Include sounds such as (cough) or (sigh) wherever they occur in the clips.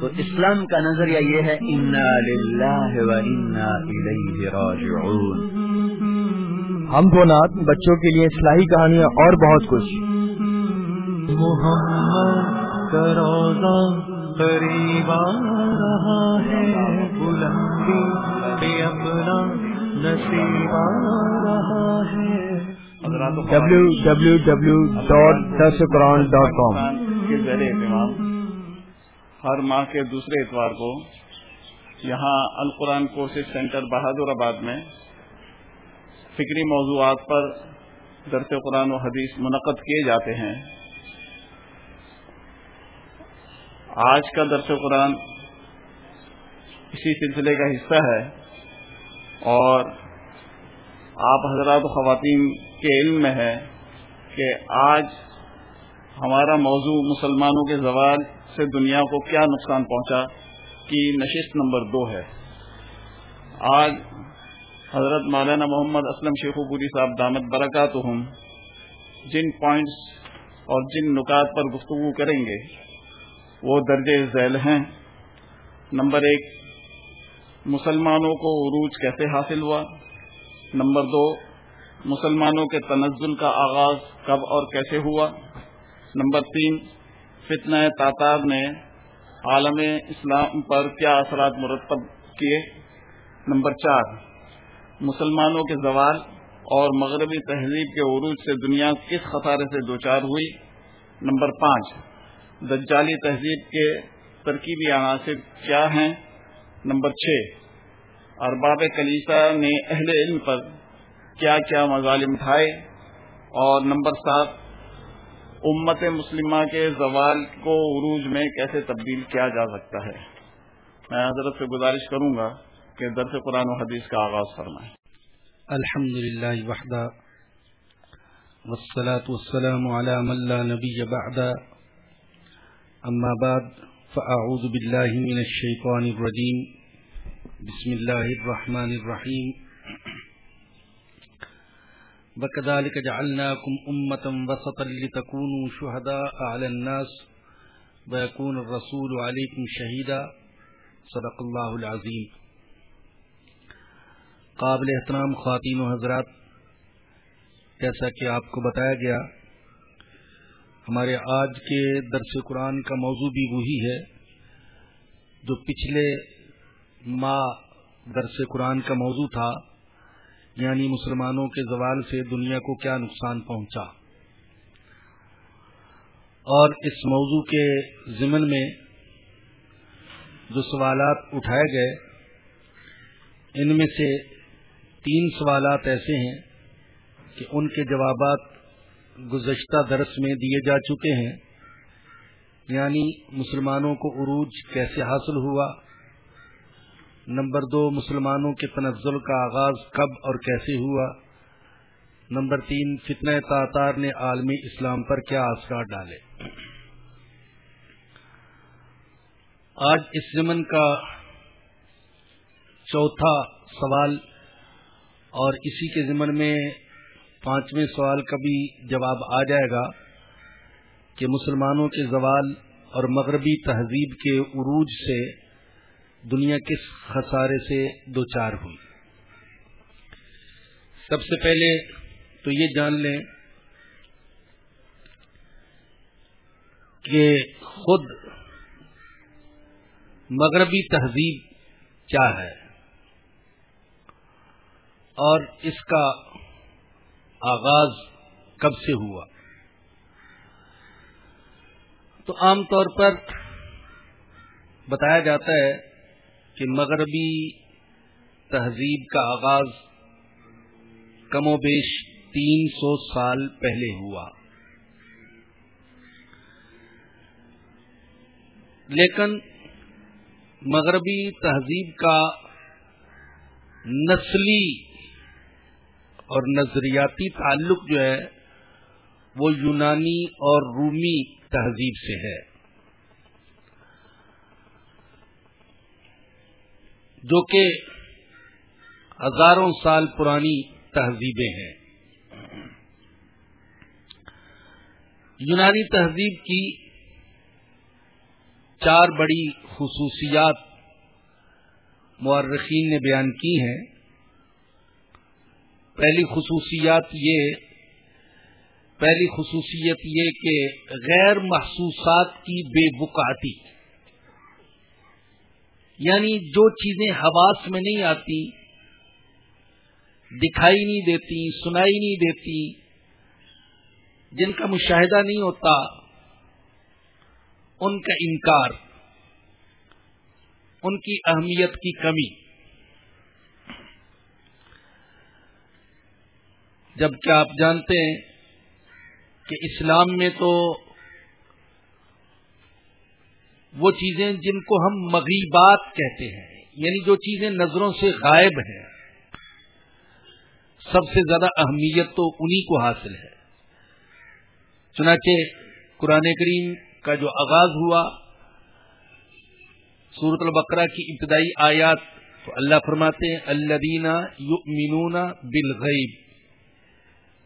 تو اسلام کا نظریہ یہ ہے انا للہ و انا الیہ راجعون. ہم دو نات بچوں کے لیے اصلاحی کہانیاں اور بہت کچھ۔ محمد کا روزہ قریب آ رہا ہے بلندی اپنا نصیب آ رہا ہے۔ ڈبلو ڈبلو ڈبلو ڈاٹ درس قرآن ڈاٹ کام کے اہتمام ہر ماہ کے دوسرے اتوار کو یہاں القرآن کورسز سینٹر بہادر آباد میں فکری موضوعات پر درس قرآن و حدیث منعقد کیے جاتے ہیں۔ آج کا درس قرآن اسی سلسلے کا حصہ ہے اور آپ حضرات و خواتین کے علم میں ہے کہ آج ہمارا موضوع مسلمانوں کے زوال سے دنیا کو کیا نقصان پہنچا کی نشست نمبر دو ہے۔ آج حضرت مولانا محمد اسلم شیخو پوری صاحب دامت برکات جن پوائنٹس اور جن نکات پر گفتگو کریں گے، وہ درج ذیل ہیں۔ نمبر ایک، مسلمانوں کو عروج کیسے حاصل ہوا؟ نمبر دو، مسلمانوں کے تنزل کا آغاز کب اور کیسے ہوا؟ نمبر تین فتنہ تاتار نے عالم اسلام پر کیا اثرات مرتب کیے؟ نمبر چار، مسلمانوں کے زوال اور مغربی تہذیب کے عروج سے دنیا کس خسارے سے دوچار ہوئی؟ نمبر پانچ، دجالی تہذیب کے ترکیبی عناصر کیا ہیں؟ نمبر چھ، ارباب کلیسا نے اہل علم پر کیا کیا مظالم اٹھائے؟ اور نمبر سات امت مسلمہ کے زوال کو عروج میں کیسے تبدیل کیا جا سکتا ہے؟ میں حضرت سے گزارش کروں گا کہ درس قرآن و حدیث کا آغاز فرمائیں۔ الحمد للہ وحدہ، والصلاة والسلام على من لا نبی بعد. اما بعد، فاعوذ باللہ من الشیطان الرجیم، بسم الله الرحمن الرحيم وكذلك جعلناكم أمة وسطا لتكونوا شهداء على الناس ويكون الرسول عليكم شهيدا صدق الله العظيم قابل احترام خواتین و حضرات، جیسا کہ آپ کو بتایا گیا، ہمارے آج کے درس قرآن کا موضوع بھی وہی ہے جو پچھلے ماں درس قرآن کا موضوع تھا۔ یعنی مسلمانوں کے زوال سے دنیا کو کیا نقصان پہنچا؟ اور اس موضوع کے ضمن میں جو سوالات اٹھائے گئے، ان میں سے تین سوالات ایسے ہیں کہ ان کے جوابات گزشتہ درس میں دیے جا چکے ہیں۔ یعنی مسلمانوں کو عروج کیسے حاصل ہوا؟ نمبر دو، مسلمانوں کے تنزل کا آغاز کب اور کیسے ہوا؟ نمبر تین، فتنہ تاتار نے عالمی اسلام پر کیا اثرات ڈالے؟ آج اس زمن کا چوتھا سوال اور اسی کے ضمن میں پانچویں سوال کا بھی جواب آ جائے گا کہ مسلمانوں کے زوال اور مغربی تہذیب کے عروج سے دنیا کس خسارے سے دو چار ہوئی۔ سب سے پہلے تو یہ جان لیں کہ خود مغربی تہذیب کیا ہے اور اس کا آغاز کب سے ہوا۔ تو عام طور پر بتایا جاتا ہے کہ مغربی تہذیب کا آغاز کم و بیش تین سو سال پہلے ہوا۔ لیکن مغربی تہذیب کا نسلی اور نظریاتی تعلق جو ہے وہ یونانی اور رومی تہذیب سے ہے۔ جو کہ ہزاروں سال پرانی تہذیبیں ہیں۔ یونانی تہذیب کی چار بڑی خصوصیات مورخین نے بیان کی ہیں۔ پہلی خصوصیات یہ، پہلی خصوصیت یہ کہ غیر محسوسات کی بے بکاتی یعنی جو چیزیں حواس میں نہیں آتی، دکھائی نہیں دیتی، سنائی نہیں دیتی، جن کا مشاہدہ نہیں ہوتا، ان کا انکار، ان کی اہمیت کی کمی۔ جبکہ آپ جانتے ہیں کہ اسلام میں تو وہ چیزیں جن کو ہم مغیبات کہتے ہیں یعنی جو چیزیں نظروں سے غائب ہیں۔ سب سے زیادہ اہمیت تو انہی کو حاصل ہے۔ چنانچہ قرآن کریم کا جو آغاز ہوا سورت البقرہ کی ابتدائی آیات تو اللہ فرماتے ہیں اللہ دینا بالغیب۔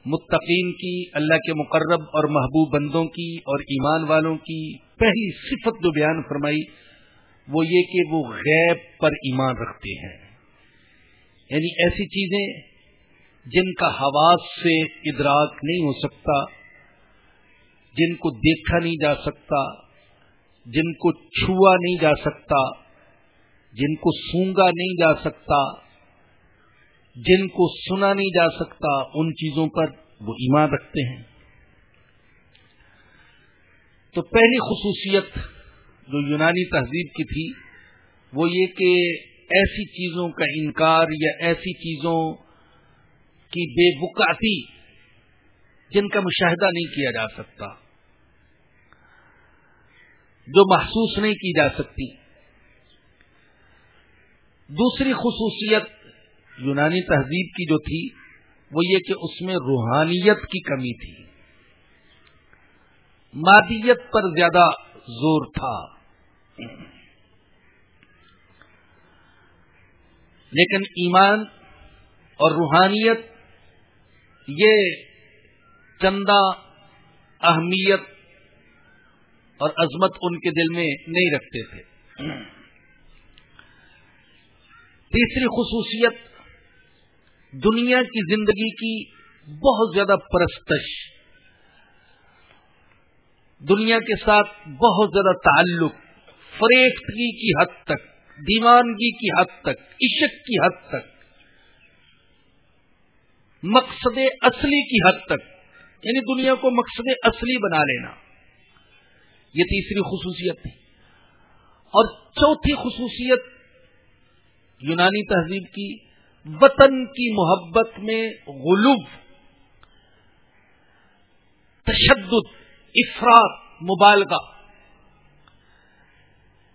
متقین کی، اللہ کے مقرب اور محبوب بندوں کی اور ایمان والوں کی پہلی صفت جو بیان فرمائی، وہ یہ کہ وہ غیب پر ایمان رکھتے ہیں۔ یعنی ایسی چیزیں جن کا حواس سے ادراک نہیں ہو سکتا، جن کو دیکھا نہیں جا سکتا، جن کو چھوا نہیں جا سکتا، جن کو سونگا نہیں جا سکتا جن کو سنا نہیں جا سکتا ان چیزوں پر وہ ایمان رکھتے ہیں۔ تو پہلی خصوصیت جو یونانی تہذیب کی تھی وہ یہ کہ ایسی چیزوں کا انکار یا ایسی چیزوں کی بے بکاتی جن کا مشاہدہ نہیں کیا جا سکتا، جو محسوس نہیں کی جا سکتی۔ دوسری خصوصیت یونانی تہذیب کی جو تھی، وہ یہ کہ اس میں روحانیت کی کمی تھی۔ مادیت پر زیادہ زور تھا۔ لیکن ایمان اور روحانیت، یہ چندہ اہمیت اور عظمت ان کے دل میں نہیں رکھتے تھے۔ تیسری خصوصیت دنیا کی زندگی کی بہت زیادہ پرستش، دنیا کے ساتھ بہت زیادہ تعلق فریختگی کی حد تک، دیوانگی کی حد تک، عشق کی حد تک، مقصد اصلی کی حد تک یعنی دنیا کو مقصد اصلی بنا لینا۔ یہ تیسری خصوصیت تھی۔ اور چوتھی خصوصیت یونانی تہذیب کی وطن کی محبت میں غلوب تشدد افراد مبالغہ۔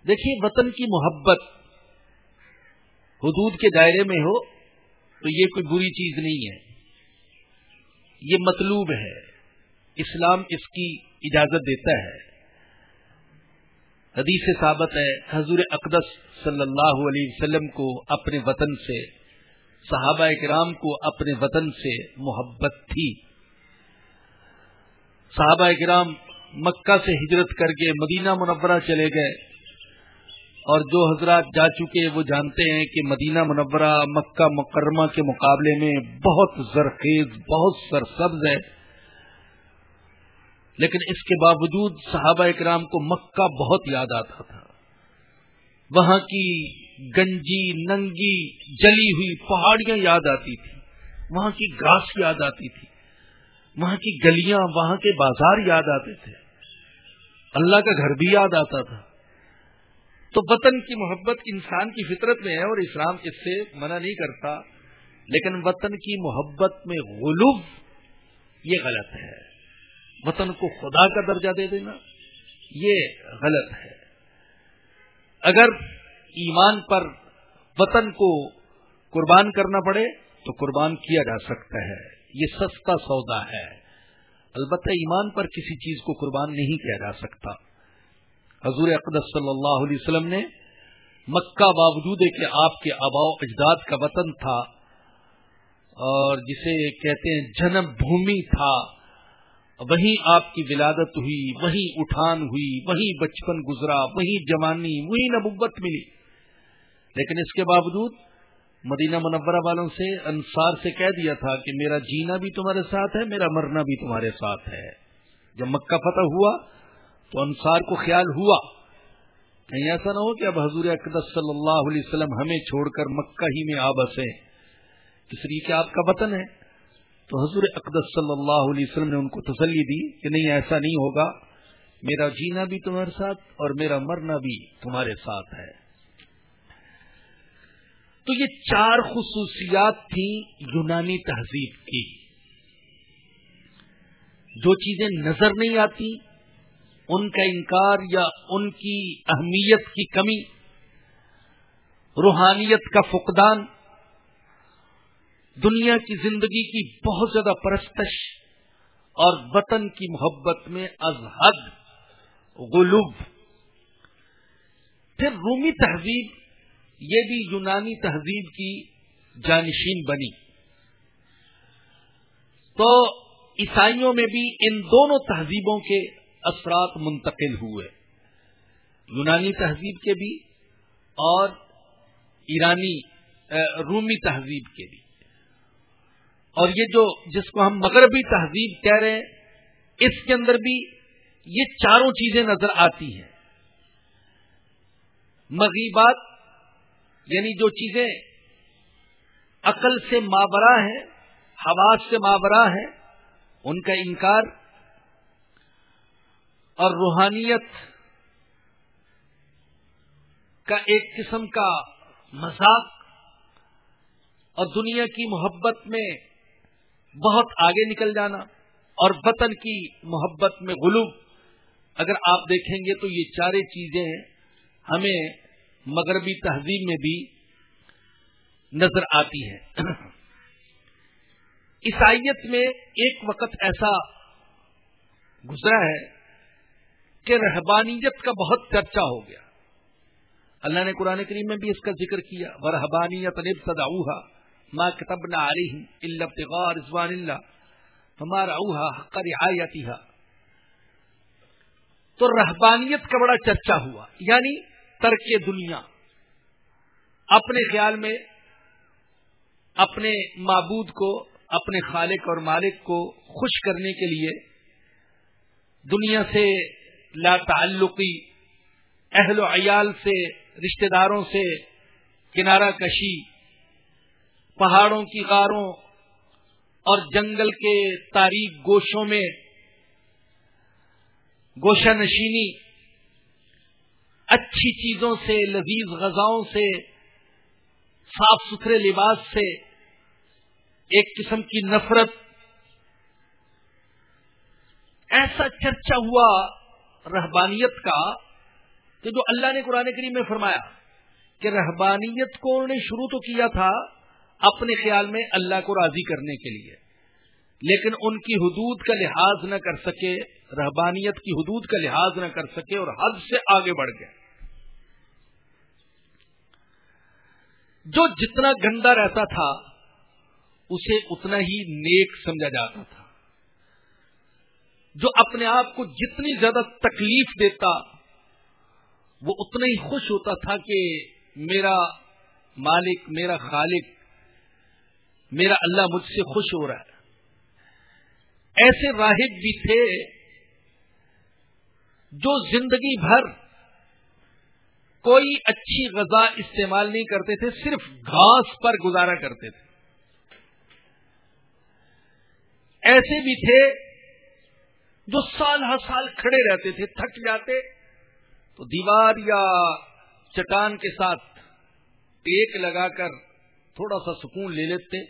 دیکھیے، وطن کی محبت حدود کے دائرے میں ہو تو یہ کوئی بری چیز نہیں ہے۔ یہ مطلوب ہے۔ اسلام اس کی اجازت دیتا ہے۔ حدیث ثابت ہے، حضور اقدس صلی اللہ علیہ وسلم کو اپنے وطن سے صحابہ کرام کو اپنے وطن سے محبت تھی۔ صحابہ کرام مکہ سے ہجرت کر کے مدینہ منورہ چلے گئے۔ اور جو حضرات جا چکے وہ جانتے ہیں کہ مدینہ منورہ مکہ مکرمہ کے مقابلے میں بہت زرخیز، بہت سرسبز ہے۔ لیکن اس کے باوجود صحابہ اکرام کو مکہ بہت یاد آتا تھا۔ وہاں کی گنجی، ننگی، جلی ہوئی پہاڑیاں یاد آتی تھی وہاں کی گاس یاد آتی تھی۔ وہاں کی گلیاں، وہاں کے بازار یاد آتے تھے۔ اللہ کا گھر بھی یاد آتا تھا۔ تو وطن کی محبت انسان کی فطرت میں ہے اور اسلام اس سے منع نہیں کرتا، لیکن وطن کی محبت میں غلوب یہ غلط ہے۔ وطن کو خدا کا درجہ دے دینا یہ غلط ہے۔ اگر ایمان پر وطن کو قربان کرنا پڑے تو قربان کیا جا سکتا ہے۔ یہ سستا سودا ہے۔ البتہ ایمان پر کسی چیز کو قربان نہیں کیا جا سکتا۔ حضور اقدس صلی اللہ علیہ وسلم نے مکہ باوجود کہ آپ کے آباؤ اجداد کا وطن تھا اور جسے کہتے ہیں جنم بھومی تھا۔ وہیں آپ کی ولادت ہوئی وہیں اٹھان ہوئی وہیں بچپن گزرا وہیں جوانی وہیں نبوت ملی۔ لیکن اس کے باوجود مدینہ منورہ والوں سے انصار سے کہہ دیا تھا کہ میرا جینا بھی تمہارے ساتھ ہے، میرا مرنا بھی تمہارے ساتھ ہے۔ جب مکہ فتح ہوا تو انصار کو خیال ہوا۔ کہیں ایسا نہ ہو کہ اب حضور اقدس صلی اللہ علیہ وسلم ہمیں چھوڑ کر مکہ ہی میں آبس ہے اس لیے کہ آپ کا وطن ہے؟ تو حضور اقدس صلی اللہ علیہ وسلم نے ان کو تسلی دی کہ نہیں، ایسا نہیں ہوگا۔ میرا جینا بھی تمہارے ساتھ اور میرا مرنا بھی تمہارے ساتھ ہے۔ تو یہ چار خصوصیات تھیں یونانی تہذیب کی۔ جو چیزیں نظر نہیں آتی، ان کا انکار یا ان کی اہمیت کی کمی، روحانیت کا فقدان، دنیا کی زندگی کی بہت زیادہ پرستش اور وطن کی محبت میں ازحد غلوب۔ پھر رومی تہذیب یہ بھی یونانی تہذیب کی جانشین بنی۔ تو عیسائیوں میں بھی ان دونوں تہذیبوں کے اثرات منتقل ہوئے۔ یونانی تہذیب کے بھی اور ایرانی رومی تہذیب کے بھی۔ اور یہ جو، جس کو ہم مغربی تہذیب کہہ رہے ہیں، اس کے اندر بھی یہ چاروں چیزیں نظر آتی ہیں۔ مغیبات یعنی جو چیزیں عقل سے مابرا ہیں، حواس سے مابرا ہیں، ان کا انکار اور روحانیت کا ایک قسم کا مذاق اور دنیا کی محبت میں بہت آگے نکل جانا اور وطن کی محبت میں غلوب۔ اگر آپ دیکھیں گے تو یہ چارے چیزیں ہمیں مغربی تہذیب میں بھی نظر آتی ہے۔ عیسائیت میں ایک وقت ایسا گزرا ہے کہ رہبانیت کا بہت چرچا ہو گیا۔ اللہ نے قرآن کریم میں بھی اس کا ذکر کیا وہ رحبانیت نب سدا اوہا ماں کتب نہ آ رہی رضوان اللہ ہمارا اوہا حق رعایتی تو رہبانیت کا بڑا چرچا ہوا یعنی ترک دنیا۔ اپنے خیال میں، اپنے معبود کو، اپنے خالق اور مالک کو خوش کرنے کے لیے دنیا سے لا تعلقی، اہل و عیال سے، رشتہ داروں سے کنارہ کشی، پہاڑوں کی غاروں اور جنگل کے تاریخ گوشوں میں گوشہ نشینی اچھی چیزوں سے، لذیذ غذاؤں سے، صاف ستھرے لباس سے، ایک قسم کی نفرت، ایسا چرچا ہوا رہبانیت کا کہ جو اللہ نے قرآن کریم میں فرمایا کہ رہبانیت کو انہوں نے شروع تو کیا تھا اپنے خیال میں اللہ کو راضی کرنے کے لیے۔ لیکن ان کی حدود کا لحاظ نہ کر سکے، رہبانیت کی حدود کا لحاظ نہ کر سکے اور حد سے آگے بڑھ گئے۔ جو جتنا گندا رہتا تھا، اسے اتنا ہی نیک سمجھا جاتا تھا۔ جو اپنے آپ کو جتنی زیادہ تکلیف دیتا، وہ اتنا ہی خوش ہوتا تھا کہ میرا مالک، میرا خالق، میرا اللہ مجھ سے خوش ہو رہا ہے۔ ایسے راہب بھی تھے جو زندگی بھر کوئی اچھی غذا استعمال نہیں کرتے تھے، صرف گھاس پر گزارا کرتے تھے۔ ایسے بھی تھے جو سال ہر سال کھڑے رہتے تھے، تھک جاتے۔ تو دیوار یا چٹان کے ساتھ ایک لگا کر تھوڑا سا سکون لے لیتے،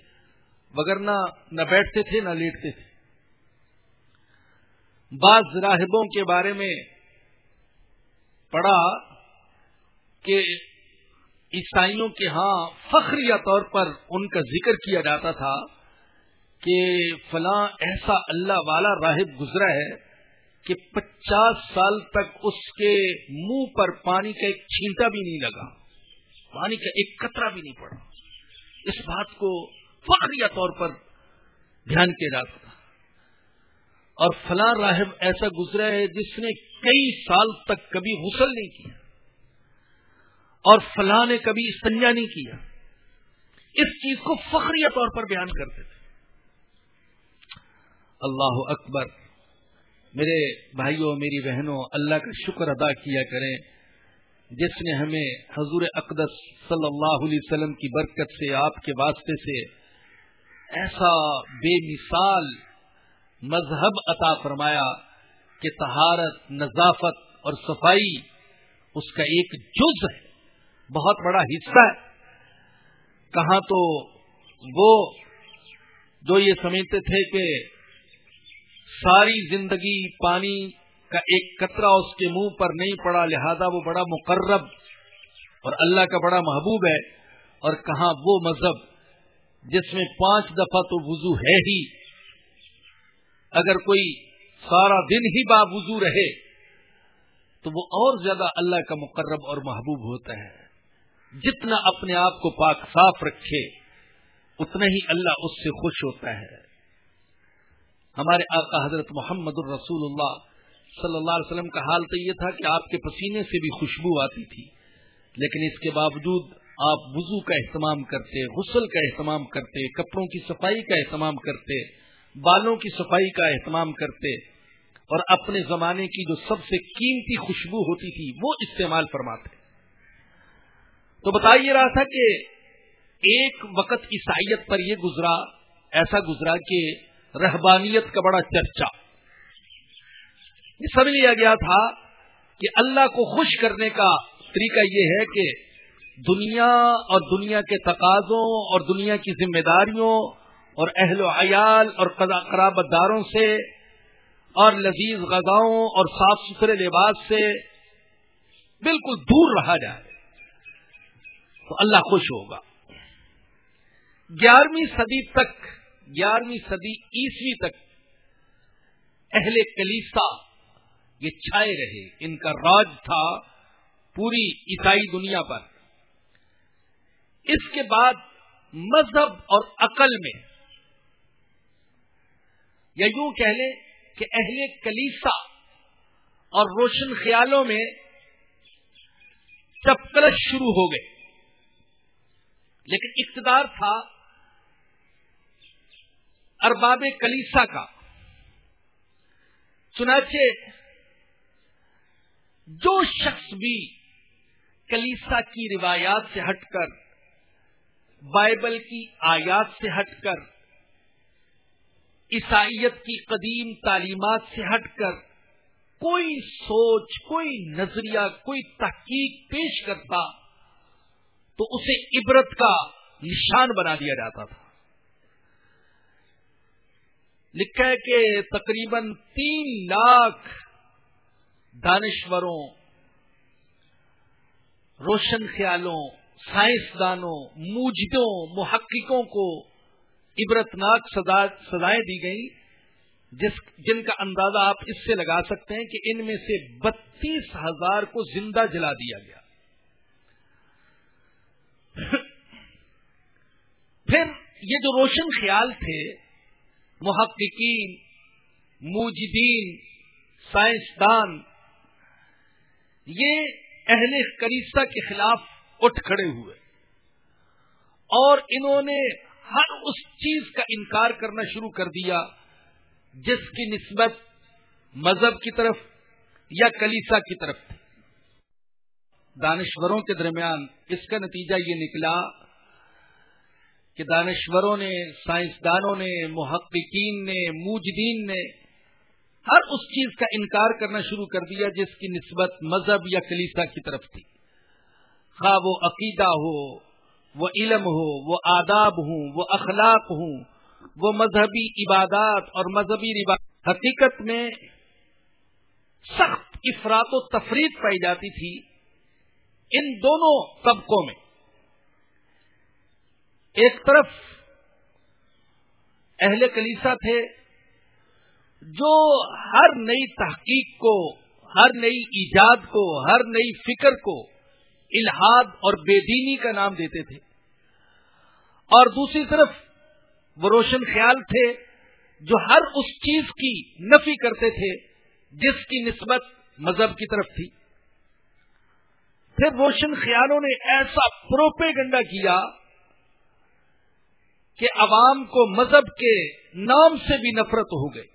وگرنہ نہ بیٹھتے تھے، نہ لیٹتے تھے۔ بعض راہبوں کے بارے میں پڑھا کہ عیسائیوں کے ہاں فخریہ طور پر ان کا ذکر کیا جاتا تھا کہ فلاں ایسا اللہ والا راہب گزرا ہے کہ پچاس سال تک اس کے منہ پر پانی کا ایک چھینٹا بھی نہیں لگا، پانی کا ایک قطرہ بھی نہیں پڑا۔ اس بات کو فخریہ طور پر دھیان کیا جاتا تھا اور فلاں راہب ایسا گزرا ہے جس نے کئی سال تک کبھی غسل نہیں کیا اور فلاں نے کبھی استنجا نہیں کیا۔ اس چیز کو فخریہ طور پر بیان کرتے تھے۔ اللہ اکبر۔ میرے بھائیوں، میری بہنوں، اللہ کا شکر ادا کیا کریں۔ جس نے ہمیں حضور اقدس صلی اللہ علیہ وسلم کی برکت سے، آپ کے واسطے سے ایسا بے مثال مذہب عطا فرمایا کہ تہارت نظافت اور صفائی اس کا ایک جز ہے، بہت بڑا حصہ ہے۔ کہاں تو وہ جو یہ سمجھتے تھے کہ ساری زندگی پانی کا ایک قطرہ اس کے منہ پر نہیں پڑا، لہذا وہ بڑا مقرب اور اللہ کا بڑا محبوب ہے۔ اور کہاں وہ مذہب جس میں پانچ دفعہ تو وضو ہے ہی۔ اگر کوئی سارا دن ہی با وضو رہے، تو وہ اور زیادہ اللہ کا مقرب اور محبوب ہوتا ہے۔ جتنا اپنے آپ کو پاک صاف رکھے، اتنا ہی اللہ اس سے خوش ہوتا ہے۔ ہمارے آقا حضرت محمد الرسول اللہ صلی اللہ علیہ وسلم کا حال تو یہ تھا کہ آپ کے پسینے سے بھی خوشبو آتی تھی، لیکن اس کے باوجود آپ وضو کا اہتمام کرتے، غسل کا اہتمام کرتے، کپڑوں کی صفائی کا اہتمام کرتے بالوں کی صفائی کا اہتمام کرتے اور اپنے زمانے کی جو سب سے قیمتی خوشبو ہوتی تھی، وہ استعمال فرماتے۔ تو بتائیے رہا تھا کہ ایک وقت عیسائیت پر یہ گزرا، ایسا گزرا کہ رہبانیت کا بڑا چرچا۔ یہ سمجھ لیا گیا تھا کہ اللہ کو خوش کرنے کا طریقہ یہ ہے کہ دنیا اور دنیا کے تقاضوں اور دنیا کی ذمہ داریوں اور اہل و عیال اور قرابت داروں سے اور لذیذ غذاؤں اور صاف ستھرے لباس سے بالکل دور رہا جائے۔ تو اللہ خوش ہوگا۔ گیارہویں صدی تک، گیارہویں صدی عیسوی تک اہل کلیسا یہ چھائے رہے۔ ان کا راج تھا پوری عیسائی دنیا پر۔ اس کے بعد مذہب اور عقل میں یا یوں کہہ لیں کہ اہل کلیسا اور روشن خیالوں میں چپکلش شروع ہو گئے۔ لیکن اقتدار تھا ارباب کلیسا کا۔ چنانچہ جو شخص بھی کلیسا کی روایات سے ہٹ کر، بائبل کی آیات سے ہٹ کر عیسائیت کی قدیم تعلیمات سے ہٹ کر کوئی سوچ، کوئی نظریہ، کوئی تحقیق پیش کرتا تو اسے عبرت کا نشان بنا دیا جاتا تھا۔ لکھا ہے کہ تقریباً تین لاکھ دانشوروں، روشن خیالوں، سائنسدانوں، موجدوں، محققوں کو عبرتناک سزائیں دی گئی جس جن کا اندازہ آپ اس سے لگا سکتے ہیں کہ ان میں سے بتیس ہزار کو زندہ جلا دیا گیا۔ پھر یہ جو روشن خیال تھے، محققین، موجدین، سائنسدان، یہ اہل کریسا کے خلاف اٹھ کھڑے ہوئے۔ اور انہوں نے ہر اس چیز کا انکار کرنا شروع کر دیا جس کی نسبت مذہب کی طرف یا کلیسا کی طرف۔ تھی دانشوروں کے درمیان اس کا نتیجہ یہ نکلا کہ دانشوروں نے، سائنسدانوں نے، محققین نے موجدین نے ہر اس چیز کا انکار کرنا شروع کر دیا جس کی نسبت مذہب یا کلیسا کی طرف تھی۔ خواہ وہ عقیدہ ہو وہ علم ہو، وہ آداب ہوں، وہ اخلاق ہوں، وہ مذہبی عبادات اور مذہبی حقیقت میں سخت افراد و تفریح پائی جاتی تھی ان دونوں طبقوں میں۔ ایک طرف اہل کلیسا تھے جو ہر نئی تحقیق کو، ہر نئی ایجاد کو، ہر نئی فکر کو الحاد اور بے دینی کا نام دیتے تھے۔ اور دوسری طرف وہ روشن خیال تھے جو ہر اس چیز کی نفی کرتے تھے جس کی نسبت مذہب کی طرف تھی۔ پھر روشن خیالوں نے ایسا پروپے گنڈا کیا کہ عوام کو مذہب کے نام سے بھی نفرت ہو گئی۔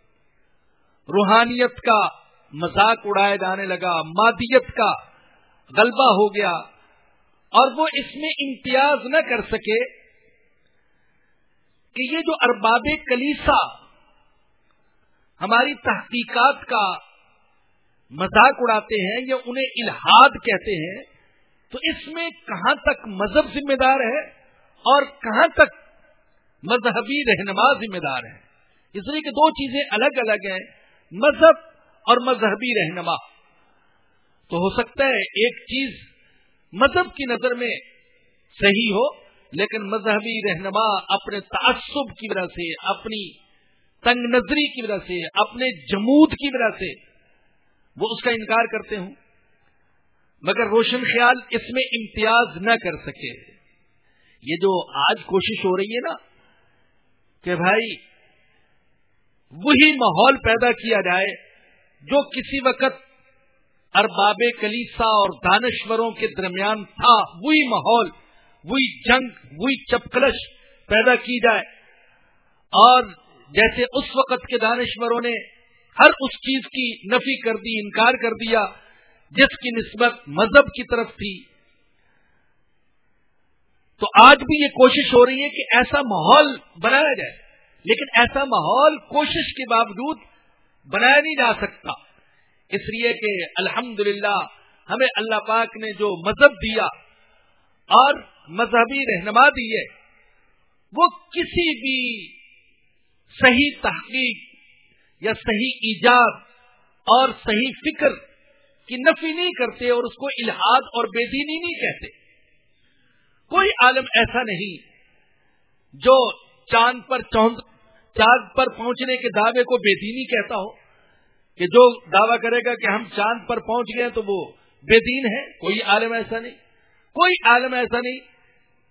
روحانیت کا مذاق اڑایا جانے لگا، مادیت کا غلبہ ہو گیا اور وہ اس میں امتیاز نہ کر سکے۔ کہ یہ جو ارباب کلیسا، ہماری تحقیقات کا مذاق اڑاتے ہیں یا انہیں الحاد کہتے ہیں، تو اس میں کہاں تک مذہب ذمہ دار ہے اور کہاں تک مذہبی رہنما ذمہ دار ہے؟ اس لیے کہ دو چیزیں الگ الگ ہیں، مذہب اور مذہبی رہنما۔ تو ہو سکتا ہے ایک چیز مذہب کی نظر میں صحیح ہو لیکن مذہبی رہنما اپنے تعصب کی وجہ سے، اپنی تنگ نظری کی وجہ سے، اپنے جمود کی وجہ سے وہ اس کا انکار کرتے ہوں۔ مگر روشن خیال اس میں امتیاز نہ کر سکے۔ یہ جو آج کوشش ہو رہی ہے نا کہ بھائی وہی ماحول پیدا کیا جائے جو کسی وقت ارباب کلیسا اور دانشوروں کے درمیان تھا، وہی ماحول وہی جنگ، وہی چپکلش پیدا کی جائے۔ اور جیسے اس وقت کے دانشوروں نے ہر اس چیز کی نفی کر دی، انکار کر دیا، جس کی نسبت مذہب کی طرف تھی۔ تو آج بھی یہ کوشش ہو رہی ہے کہ ایسا ماحول بنایا جائے۔ لیکن ایسا ماحول کوشش کے باوجود بنایا نہیں جا سکتا۔ اس لیے کہ الحمد ہمیں اللہ پاک نے جو مذہب دیا اور مذہبی رہنما دی ہے۔ وہ کسی بھی صحیح تحقیق یا صحیح ایجاد اور صحیح فکر کی نفی نہیں کرتے اور اس کو الحاد اور بے دینی نہیں کہتے۔ کوئی عالم ایسا نہیں جو چاند پر چوند چاند پر پہنچنے کے دعوے کو بے دینی کہتا ہو۔ کہ جو دعویٰ کرے گا کہ ہم چاند پر پہنچ گئے تو وہ بے دین ہے، کوئی عالم ایسا نہیں۔ کوئی عالم ایسا نہیں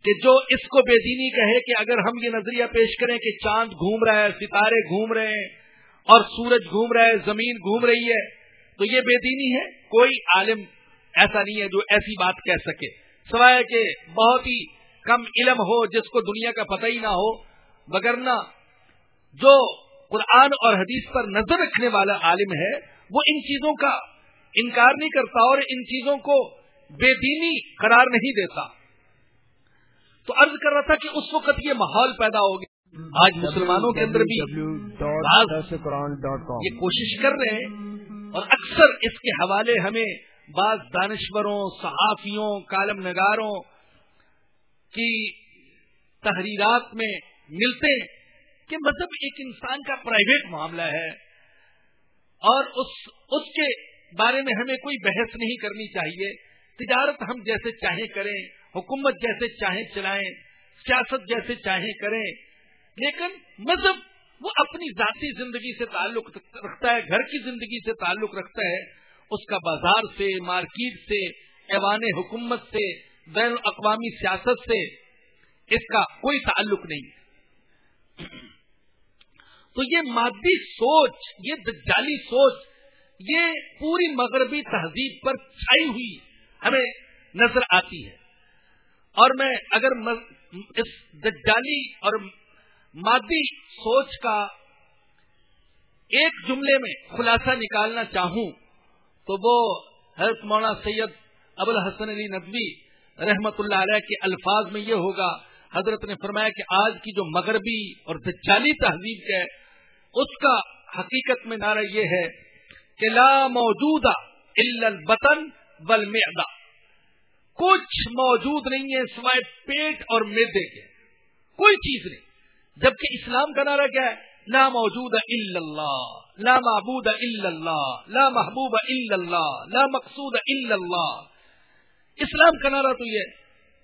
کہ جو اس کو بے دینی کہے کہ اگر ہم یہ نظریہ پیش کریں کہ چاند گھوم رہا ہے، ستارے گھوم رہے ہیں اور سورج گھوم رہا ہے، زمین گھوم رہی ہے، تو یہ بے دینی ہے؟ کوئی عالم ایسا نہیں ہے جو ایسی بات کہہ سکے۔ سوائے کہ بہت ہی کم علم ہو، جس کو دنیا کا پتہ ہی نہ ہو نہ جو قرآن اور حدیث پر نظر رکھنے والا عالم ہے، وہ ان چیزوں کا انکار نہیں کرتا اور ان چیزوں کو بے دینی قرار نہیں دیتا۔ تو عرض کر رہا تھا کہ اس وقت یہ ماحول پیدا ہو گیا۔ آج مسلمانوں کے اندر بھی یہ کوشش کر رہے ہیں اور اکثر اس کے حوالے ہمیں بعض دانشوروں صحافیوں کالم نگاروں کی تحریرات میں ملتے ہیں کہ مذہب ایک انسان کا پرائیویٹ معاملہ ہے اور اس اس کے بارے میں ہمیں کوئی بحث نہیں کرنی چاہیے۔ تجارت ہم جیسے چاہیں کریں، حکومت جیسے چاہیں چلائیں، سیاست جیسے چاہیں کریں، لیکن مذہب وہ اپنی ذاتی زندگی سے تعلق رکھتا ہے، گھر کی زندگی سے تعلق رکھتا ہے، اس کا بازار سے، مارکیٹ سے، ایوان حکومت سے، بین الاقوامی سیاست سے اس کا کوئی تعلق نہیں۔ تو یہ مادی سوچ، یہ دجالی سوچ، یہ پوری مغربی تہذیب پر چھائی ہوئی ہمیں نظر آتی ہے۔ اور میں اگر اس دجالی اور مادی سوچ کا ایک جملے میں خلاصہ نکالنا چاہوں تو وہ حضرت مولانا سید ابو الحسن علی ندوی رحمت اللہ علیہ کے الفاظ میں یہ ہوگا۔ حضرت نے فرمایا کہ آج کی جو مغربی اور دجالی تہذیب ہے، اس کا حقیقت میں نعرہ یہ ہے کہ لا موجود البتن بل کچھ موجود نہیں ہے سوائے پیٹ اور میدے کے۔ کوئی چیز نہیں۔ جبکہ اسلام کا نعرہ کیا ہے؟ لا موجود الا اللہ، لا معبود الا اللہ، لا محبوب الا اللہ، لا مقصود الا اللہ۔ اسلام کا نعرہ تو یہ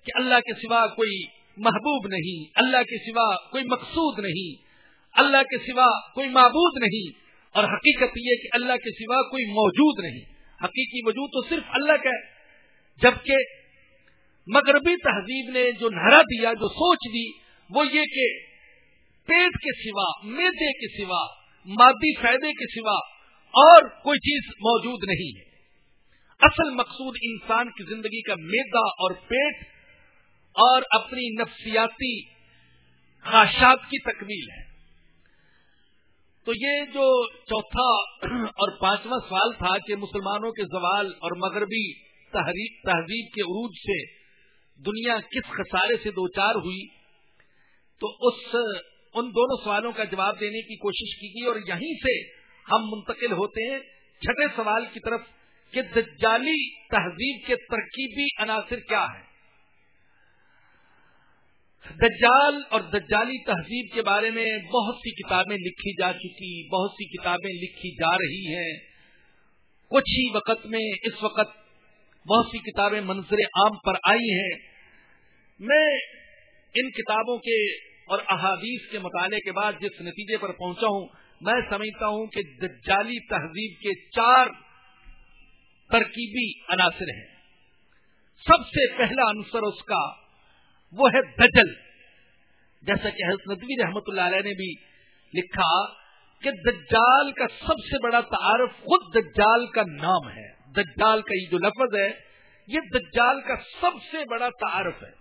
کہ اللہ کے سوا کوئی محبوب نہیں، اللہ کے سوا کوئی مقصود نہیں، اللہ کے سوا کوئی معبود نہیں۔ اور حقیقت یہ کہ اللہ کے سوا کوئی موجود نہیں۔ حقیقی وجود تو صرف اللہ کا ہے، جبکہ مغربی تہذیب نے جو نہرا دیا، جو سوچ دی، وہ یہ کہ پیٹ کے سوا، میدے کے سوا، مادی فائدے کے سوا اور کوئی چیز موجود نہیں ہے۔ اصل مقصود انسان کی زندگی کا میدا اور پیٹ اور اپنی نفسیاتی خواہشات کی تکمیل ہے۔ تو یہ جو چوتھا اور پانچواں سوال تھا کہ مسلمانوں کے زوال اور مغربی تہذیب کے عروج سے دنیا کس خسارے سے دو چار ہوئی، تو اس ان دونوں سوالوں کا جواب دینے کی کوشش کی گئی اور یہیں سے ہم منتقل ہوتے ہیں چھٹے سوال کی طرف کہ دجالی تہذیب کے ترکیبی عناصر کیا ہے دجال اور دجالی تہذیب کے بارے میں بہت سی کتابیں لکھی جا چکی، بہت سی کتابیں لکھی جا رہی ہیں۔ کچھ ہی وقت میں اس وقت بہت سی کتابیں منظر عام پر آئی ہیں۔ میں ان کتابوں کے اور احادیث کے مطالعے کے بعد جس نتیجے پر پہنچا ہوں، میں سمجھتا ہوں کہ دجالی تہذیب کے چار ترکیبی عناصر ہیں۔ سب سے پہلا عنصر اس کا وہ ہے دجل جیسا کہ حضرت ندوی رحمت اللہ علیہ نے بھی لکھا کہ دجال کا سب سے بڑا تعارف خود دجال کا نام ہے. دجال کا یہ جو لفظ ہے، یہ دجال کا سب سے بڑا تعارف ہے.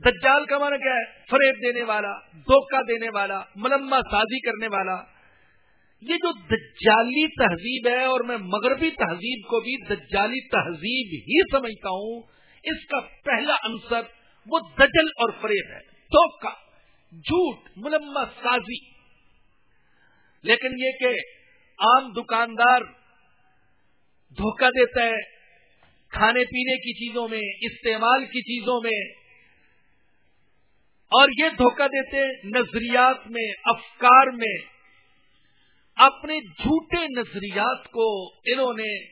دجال کا مانا کیا ہے؟ فریب دینے والا، دھوکہ دینے والا ملما سازی کرنے والا. یہ جو دجالی تہذیب ہے، اور میں مغربی تہذیب کو بھی دجالی تہذیب ہی سمجھتا ہوں، اس کا پہلا عنصر وہ دجل اور فریب ہے، دھوکہ، جھوٹ، ملما سازی۔ لیکن یہ کہ عام دکاندار دھوکہ دیتا ہے، کھانے پینے کی چیزوں میں، استعمال کی چیزوں میں، اور یہ دھوکہ دیتے نظریات میں، افکار میں۔ اپنے جھوٹے نظریات کو انہوں نے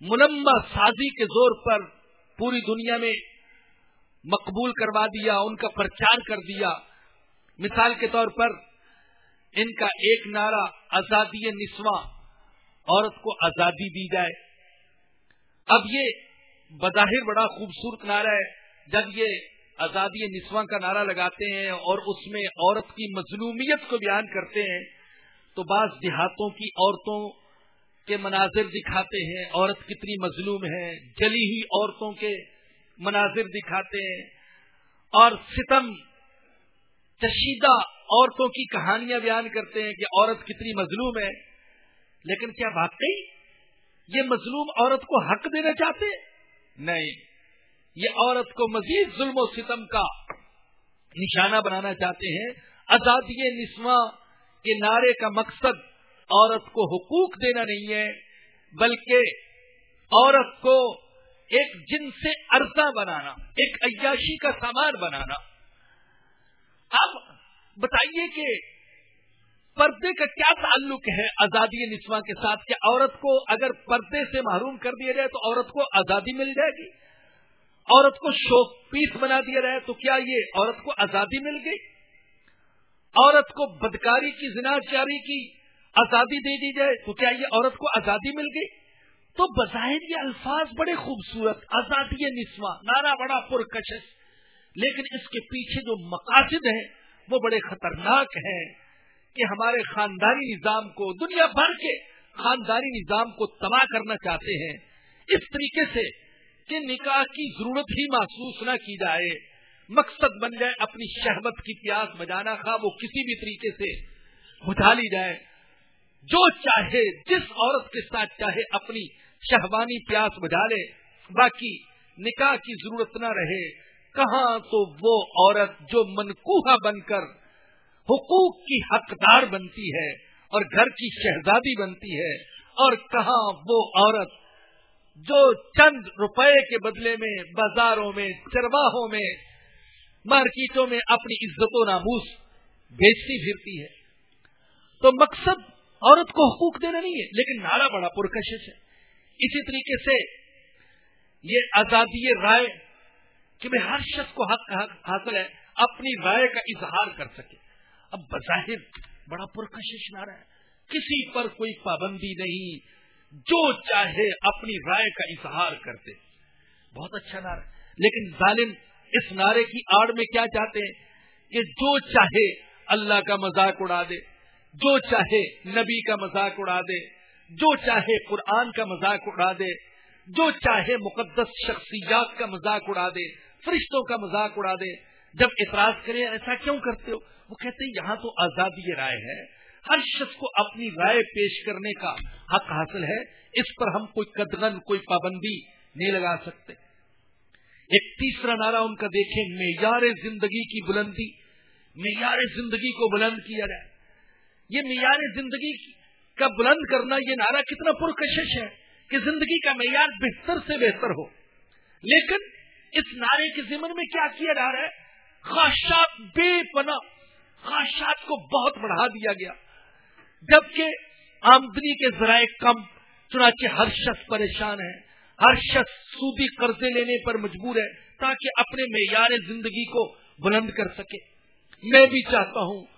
منمہ سازی کے زور پر پوری دنیا میں مقبول کروا دیا، ان کا پرچار کر دیا۔ مثال کے طور پر، ان کا ایک نعرہ آزادی نسواں، عورت کو آزادی دی جائے۔ اب یہ بظاہر بڑا خوبصورت نعرہ ہے۔ جب یہ آزادی نسواں کا نعرہ لگاتے ہیں اور اس میں عورت کی مظلومیت کو بیان کرتے ہیں، تو بعض دیہاتوں کی عورتوں کے مناظر دکھاتے ہیں، عورت کتنی مظلوم ہے، جلی ہوئی عورتوں کے مناظر دکھاتے ہیں اور ستم چشیدہ عورتوں کی کہانیاں بیان کرتے ہیں کہ عورت کتنی مظلوم ہے۔ لیکن کیا واقعی یہ مظلوم عورت کو حق دینا چاہتے؟ نہیں۔ یہ عورت کو مزید ظلم و ستم کا نشانہ بنانا چاہتے ہیں۔ آزادی نسواں کے نعرے کا مقصد عورت کو حقوق دینا نہیں ہے، بلکہ عورت کو ایک جن سے ارزا بنانا، ایک عیاشی کا سامان بنانا۔ اب بتائیے کہ پردے کا کیا تعلق ہے آزادی نسواں کے ساتھ؟ کہ عورت کو اگر پردے سے محروم کر دیا جائے تو عورت کو آزادی مل جائے گی؟ عورت کو شوق پیس بنا دیا جائے تو کیا یہ عورت کو آزادی مل گئی؟ عورت کو بدکاری کی چاری کی آزادی دے دی جائے تو کیا یہ عورت کو آزادی مل گئی؟ تو بظاہر یہ الفاظ بڑے خوبصورت، آزادی نسواں نارا بڑا پرکشش، لیکن اس کے پیچھے جو مقاصد ہیں، وہ بڑے خطرناک ہیں کہ ہمارے خاندانی نظام کو، دنیا بھر کے خاندانی نظام کو تباہ کرنا چاہتے ہیں۔ اس طریقے سے کہ نکاح کی ضرورت ہی محسوس نہ کی جائے۔ مقصد بن جائے اپنی شہبت کی پیاس بجانا، خواہ وہ کسی بھی طریقے سے بجھا لی جائے۔ جو چاہے، جس عورت کے ساتھ چاہے، اپنی شہبانی پیاس بجا لے، باقی نکاح کی ضرورت نہ رہے۔ کہاں تو وہ عورت جو منکوہا بن کر حقوق کی حقدار بنتی ہے اور گھر کی شہزادی بنتی ہے؟ اور کہاں وہ عورت جو چند روپے کے بدلے میں بازاروں میں، چرواہوں میں، مارکیٹوں میں اپنی عزت و ناموس بیچتی پھرتی ہے؟ تو مقصد عورت کو حقوق دینا نہیں ہے، لیکن نعرہ بڑا پرکشش ہے۔ اسی طریقے سے یہ آزادی رائے کہ میں ہر شخص کو حق حاصل ہے اپنی رائے کا اظہار کر سکے۔ اب بظاہر بڑا پرکشش نعرہ ہے۔ کسی پر کوئی پابندی نہیں۔ جو چاہے اپنی رائے کا اظہار کرتے۔ بہت اچھا نعرہ لیکن ظالم اس نعرے کی آڑ میں کیا چاہتے ہیں؟ کہ جو چاہے اللہ کا مذاق اڑا دے۔ جو چاہے نبی کا مذاق اڑا دے۔ جو چاہے قرآن کا مذاق اڑا دے، جو چاہے مقدس شخصیات کا مذاق اڑا دے، فرشتوں کا مذاق اڑا دے، جب اعتراض کرے، ایسا کیوں کرتے ہو؟ وہ کہتے ہیں، یہاں تو آزادی رائے ہے، ہر شخص کو اپنی رائے پیش کرنے کا حق حاصل ہے، اس پر ہم کوئی قدغن، کوئی پابندی نہیں لگا سکتے۔ ایک تیسرا نعرہ ان کا دیکھیں، معیار زندگی کی بلندی، معیار زندگی کو بلند کیا جائے۔ یہ معیار زندگی کا بلند کرنا یہ نعرہ کتنا پرکشش ہے کہ زندگی کا معیار بہتر سے بہتر ہو۔ لیکن اس نعرے کے ذمن میں کیا کیا جا رہا ہے؟ خواہشات بے پناہ، خواہشات کو بہت بڑھا دیا گیا۔ جبکہ آمدنی کے ذرائع کم، چنانچہ ہر شخص پریشان ہے، ہر شخص سودی قرضے لینے پر مجبور ہے تاکہ اپنے معیار زندگی کو بلند کر سکے۔ میں بھی چاہتا ہوں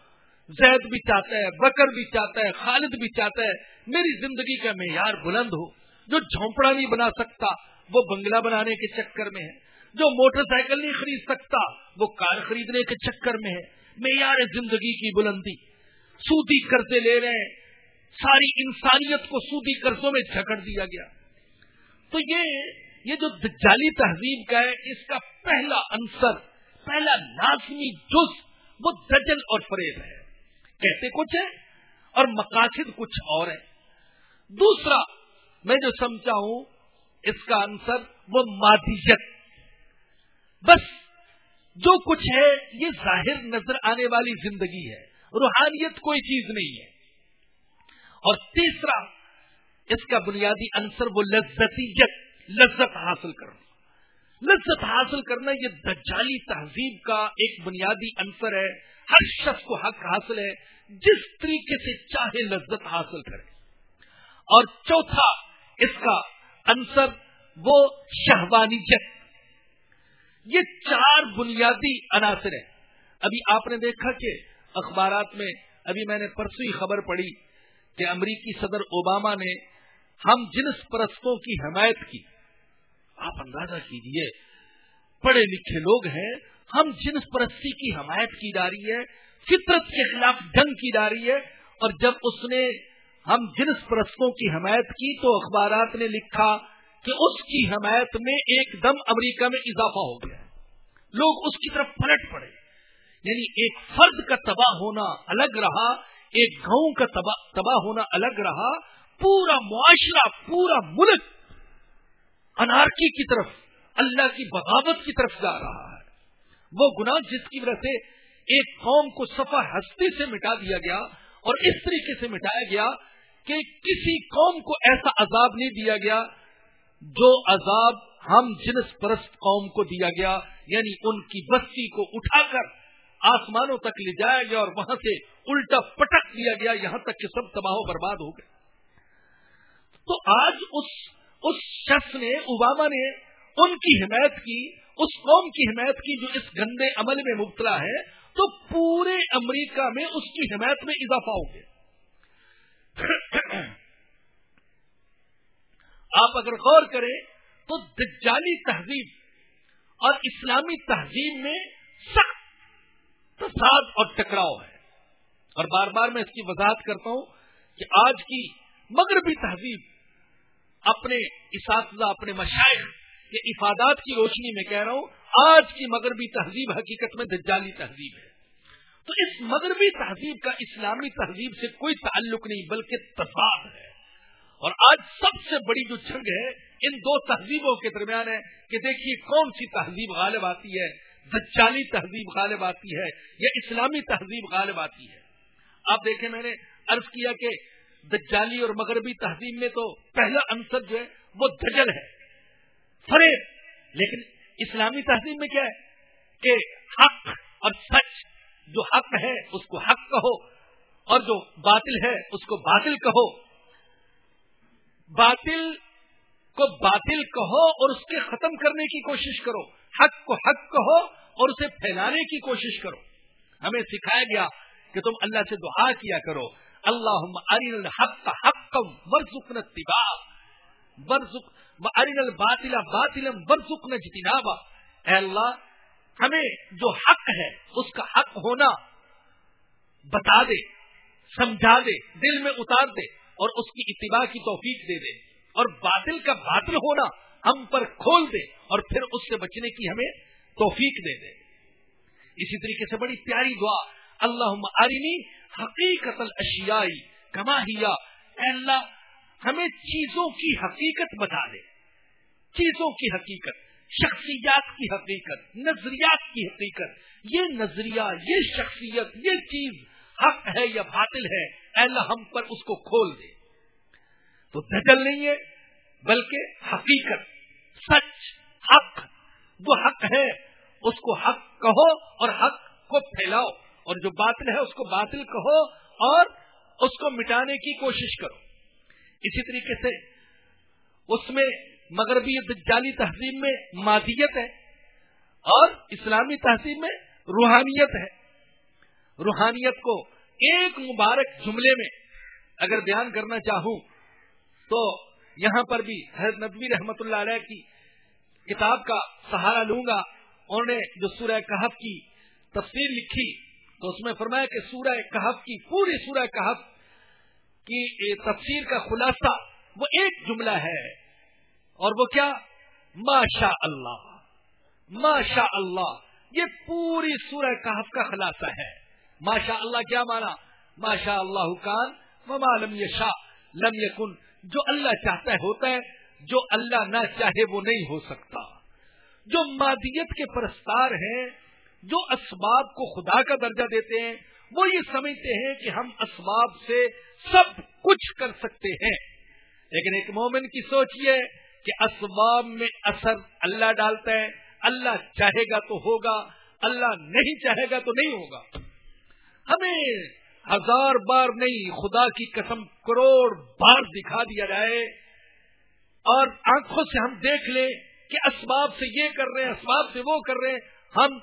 زید بھی چاہتا ہے، بکر بھی چاہتا ہے، خالد بھی چاہتا ہے، میری زندگی کا معیار بلند ہو۔ جو جھونپڑا نہیں بنا سکتا، وہ بنگلہ بنانے کے چکر میں ہے۔ جو موٹر سائیکل نہیں خرید سکتا، وہ کار خریدنے کے چکر میں ہے۔ معیار زندگی کی بلندی۔ سودی قرضے لے رہے ہیں۔ ساری انسانیت کو سودی قرضوں میں جھکڑ دیا گیا۔ تو یہ یہ جو جعلی تہذیب کا ہے، اس کا پہلا عنصر، پہلا لازمی جز، وہ دجل اور فریب ہے۔ کہتے کچھ ہے اور مقاصد کچھ اور ہے دوسرا، میں جو سمجھا ہوں، اس کا عنصر وہ مادیت۔ بس جو کچھ ہے، یہ ظاہر نظر آنے والی زندگی ہے۔ روحانیت کوئی چیز نہیں ہے۔ اور تیسرا، اس کا بنیادی عنصر وہ لذتیت، لذت حاصل کرنا۔ لذت حاصل کرنا یہ دجالی تہذیب کا ایک بنیادی عنصر ہے۔ ہر شخص کو حق حاصل ہے، جس طریقے سے چاہے لذت حاصل کرے۔ اور چوتھا اس کا عنصر، وہ شہوانیت۔ یہ چار بنیادی عناصر ہیں۔ ابھی آپ نے دیکھا کہ اخبارات میں، ابھی میں نے پرسوں ہی خبر پڑی کہ امریکی صدر اوباما نے ہم جنس پرستوں کی حمایت کی۔ آپ اندازہ کیجیے پڑھے لکھے لوگ ہیں ہم جنس پرستی کی حمایت کی جا رہی ہے، فطرت کے خلاف جنگ کی جا رہی ہے، اور جب اس نے ہم جنس پرستوں کی حمایت کی تو اخبارات نے لکھا کہ اس کی حمایت میں ایک دم امریکہ میں اضافہ ہو گیا۔ لوگ اس کی طرف پلٹ پڑے۔ یعنی ایک فرد کا تباہ ہونا الگ رہا، ایک گاؤں کا تباہ ہونا الگ رہا، پورا معاشرہ، پورا ملک انارکی کی طرف، اللہ کی بغاوت کی طرف جا رہا۔ ہے وہ گناہ جس کی وجہ سے ایک قوم کو صفا ہستی سے مٹا دیا گیا اور اس طریقے سے مٹایا گیا کہ کسی قوم کو ایسا عذاب نہیں دیا گیا جو عذاب ہم جنس پرست قوم کو دیا گیا یعنی ان کی بستی کو اٹھا کر آسمانوں تک لے جایا گیا اور وہاں سے الٹا پٹک دیا گیا، یہاں تک کہ سب تباہ و برباد ہو گئے۔ تو آج اس اس شخص نے، اوباما نے ان کی حمایت کی اس قوم کی حمایت کی جو اس گندے عمل میں مبتلا ہے، تو پورے امریکہ میں اس کی حمایت میں اضافہ ہو گیا۔ (coughs) آپ اگر غور کریں، تو دجالی تہذیب اور اسلامی تہذیب میں سخت تصاد اور ٹکراؤ ہے۔ اور بار بار میں اس کی وضاحت کرتا ہوں کہ آج کی مغربی تہذیب اپنے اساتذہ، اپنے مشائق کے افادات کی روشنی میں کہہ رہا ہوں، آج کی مغربی تہذیب حقیقت میں دجالی تہذیب ہے۔ تو اس مغربی تہذیب کا اسلامی تہذیب سے کوئی تعلق نہیں، بلکہ تصاد ہے۔ اور آج سب سے بڑی جو جنگ ہے، ان دو تہذیبوں کے درمیان ہے کہ دیکھیے کون سی تہذیب غالب آتی ہے۔ دجالی تہذیب غالب آتی ہے یا اسلامی تہذیب غالب آتی ہے۔ آپ دیکھیں میں نے عرض کیا کہ دجالی اور مغربی تہذیب میں تو پہلا عنصر جو ہے، وہ دجل ہے۔ فریب لیکن اسلامی تہذیب میں کیا ہے کہ حق اور سچ، جو حق ہے اس کو حق کہو اور جو باطل ہے اس کو باطل کہو۔ باطل کو باطل کہو اور اس کے ختم کرنے کی کوشش کرو۔ حق کو حق کہو اور اسے پھیلانے کی کوشش کرو۔ ہمیں سکھایا گیا کہ تم اللہ سے دعا کیا کرو۔ اللہ ارین الحق حق ورژن تبا ورژ ارین الباطل باطل ورژن جتنابا اے اللہ، ہمیں جو حق ہے، اس کا حق ہونا بتا دے، سمجھا دے، دل میں اتار دے اور اس کی اتباع کی توفیق دے دے۔ اور باطل کا باطل ہونا ہم پر کھول دے اور پھر اس سے بچنے کی ہمیں توفیق دے دے۔ اسی طریقے سے بڑی پیاری دعا اللہ ارینی حقیقت الشیائی کما ہیا۔ اللہ ہمیں چیزوں کی حقیقت بتا دے۔ چیزوں کی حقیقت، شخصیات کی حقیقت، نظریات کی حقیقت۔ یہ نظریہ، یہ شخصیت، یہ چیز حق ہے یا باطل ہے اللہ ہم پر اس کو کھول دے۔ تو دجل نہیں ہے، بلکہ حقیقت، سچ، حق۔ جو حق ہے، اس کو حق کہو اور حق کو پھیلاؤ۔ اور جو باطل ہے، اس کو باطل کہو اور اس کو مٹانے کی کوشش کرو۔ اسی طریقے سے اس میں مغربی دجالی تہذیب میں مادیت ہے اور اسلامی تہذیب میں روحانیت ہے۔ روحانیت کو ایک مبارک جملے میں اگر بیان کرنا چاہوں تو یہاں پر بھی حضرت نبی رحمت اللہ علیہ کی کتاب کا سہارا لوں گا۔ انہوں نے جو سورہ کہف کی تفسیر لکھی تو اس میں فرمایا کہ سورہ کہف کی پوری سورہ کہف کی تفسیر کا خلاصہ وہ ایک جملہ ہے اور وہ کیا؟ ماشاء اللہ ماشاء اللہ یہ پوری سورہ کہف کا خلاصہ ہے۔ ماشاء اللہ کیا مانا؟ ماشاء اللہ کان مما لم یشا لم یکن، جو اللہ چاہتا ہے ہوتا ہے، جو اللہ نہ چاہے وہ نہیں ہو سکتا۔ جو مادیت کے پرستار ہیں، جو اسباب کو خدا کا درجہ دیتے ہیں، وہ یہ سمجھتے ہیں کہ ہم اسباب سے سب کچھ کر سکتے ہیں۔ لیکن ایک مومن کی سوچ یہ کہ اسباب میں اثر اللہ ڈالتا ہے، اللہ چاہے گا تو ہوگا، اللہ نہیں چاہے گا تو نہیں ہوگا۔ ہمیں ہزار بار نہیں، خدا کی قسم کروڑ بار دکھا دیا جائے۔ اور آنکھوں سے ہم دیکھ لیں کہ اسباب سے یہ کر رہے ہیں، اسباب سے وہ کر رہے ہیں۔ ہم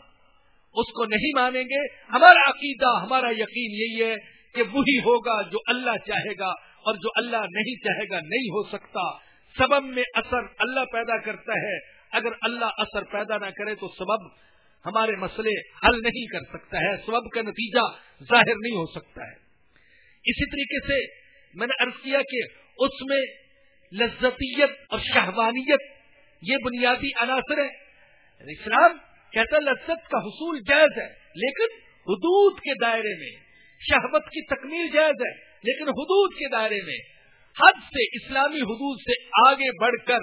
اس کو نہیں مانیں گے۔ ہمارا عقیدہ، ہمارا یقین یہی ہے کہ وہی ہوگا جو اللہ چاہے گا اور جو اللہ نہیں چاہے گا، نہیں ہو سکتا۔ سبب میں اثر اللہ پیدا کرتا ہے۔ اگر اللہ اثر پیدا نہ کرے تو سبب ہمارے مسئلے حل نہیں کر سکتا ہے۔ سبب کا نتیجہ ظاہر نہیں ہو سکتا ہے۔ اسی طریقے سے میں نے ارض کیا کہ اس میں لذتیت اور شہوانیت یہ بنیادی عناصر ہے یعنی اسلام کہتا لذت کا حصول جائز ہے، لیکن حدود کے دائرے میں شہبت کی تکمیل جائز ہے، لیکن حدود کے دائرے میں حد سے، اسلامی حدود سے آگے بڑھ کر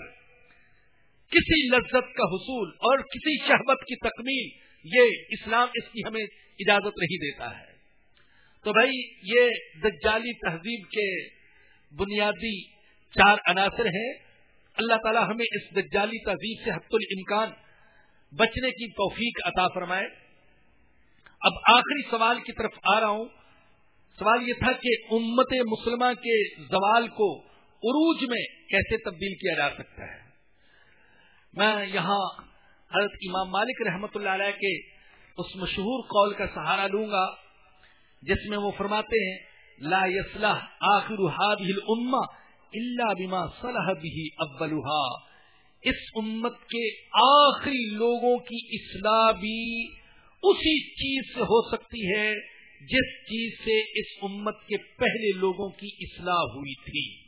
کسی لذت کا حصول اور کسی شہبت کی تکمیل، یہ اسلام اس کی ہمیں اجازت نہیں دیتا ہے۔ تو بھائی، یہ دجالی تہذیب کے بنیادی چار عناصر ہیں۔ اللہ تعالی ہمیں اس دجالی تہذیب سے حت الامکان بچنے کی توفیق عطا فرمائے۔ اب آخری سوال کی طرف آ رہا ہوں۔ سوال یہ تھا کہ امت مسلمہ کے زوال کو عروج میں کیسے تبدیل کیا جا سکتا ہے؟ میں یہاں حضرت امام مالک رحمت اللہ علیہ کے اس مشہور قول کا سہارا لوں گا، جس میں وہ فرماتے ہیں، لا یسلح آخر اللہ بما صلاح بھی ابلوہا اس امت کے آخری لوگوں کی اصلاح بھی اسی چیز سے ہو سکتی ہے جس چیز سے اس امت کے پہلے لوگوں کی اصلاح ہوئی تھی۔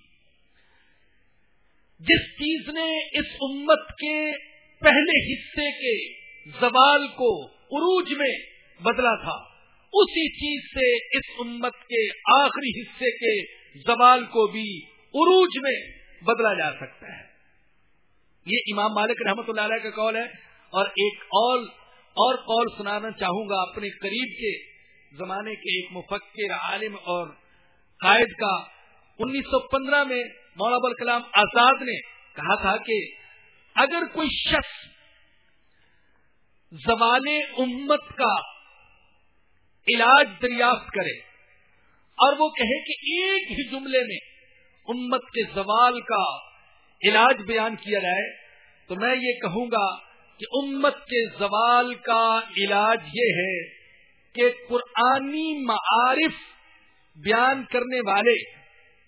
جس چیز نے اس امت کے پہلے حصے کے زوال کو عروج میں بدلا تھا، اسی چیز سے اس امت کے آخری حصے کے زوال کو بھی عروج میں بدلا جا سکتا ہے۔ یہ امام مالک رحمت اللہ علیہ کا قول ہے اور ایک اور اور قول سنانا چاہوں گا اپنے قریب کے زمانے کے ایک مفکر عالم اور قائد کا انیس سو پندرہ میں مولانا کلام آزاد نے کہا تھا کہ اگر کوئی شخص زبان امت کا علاج دریافت کرے اور وہ کہے کہ ایک ہی جملے میں امت کے زوال کا علاج بیان کیا جائے، تو میں یہ کہوں گا کہ امت کے زوال کا علاج یہ ہے کہ قرآنی معارف بیان کرنے والے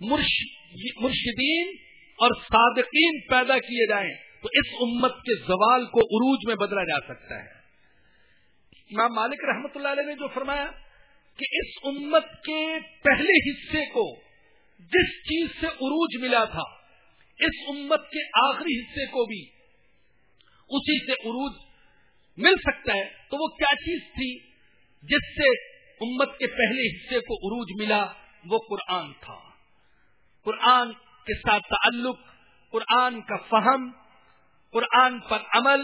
مرشدین اور صادقین پیدا کیے جائیں تو اس امت کے زوال کو عروج میں بدلا جا سکتا ہے۔ امام مالک رحمت اللہ علیہ نے جو فرمایا کہ اس امت کے پہلے حصے کو جس چیز سے عروج ملا تھا، اس امت کے آخری حصے کو بھی اسی سے عروج مل سکتا ہے، تو وہ کیا چیز تھی؟ جس سے امت کے پہلے حصے کو عروج ملا، وہ قرآن تھا۔ قرآن کے ساتھ تعلق، قرآن کا فہم، قرآن پر عمل،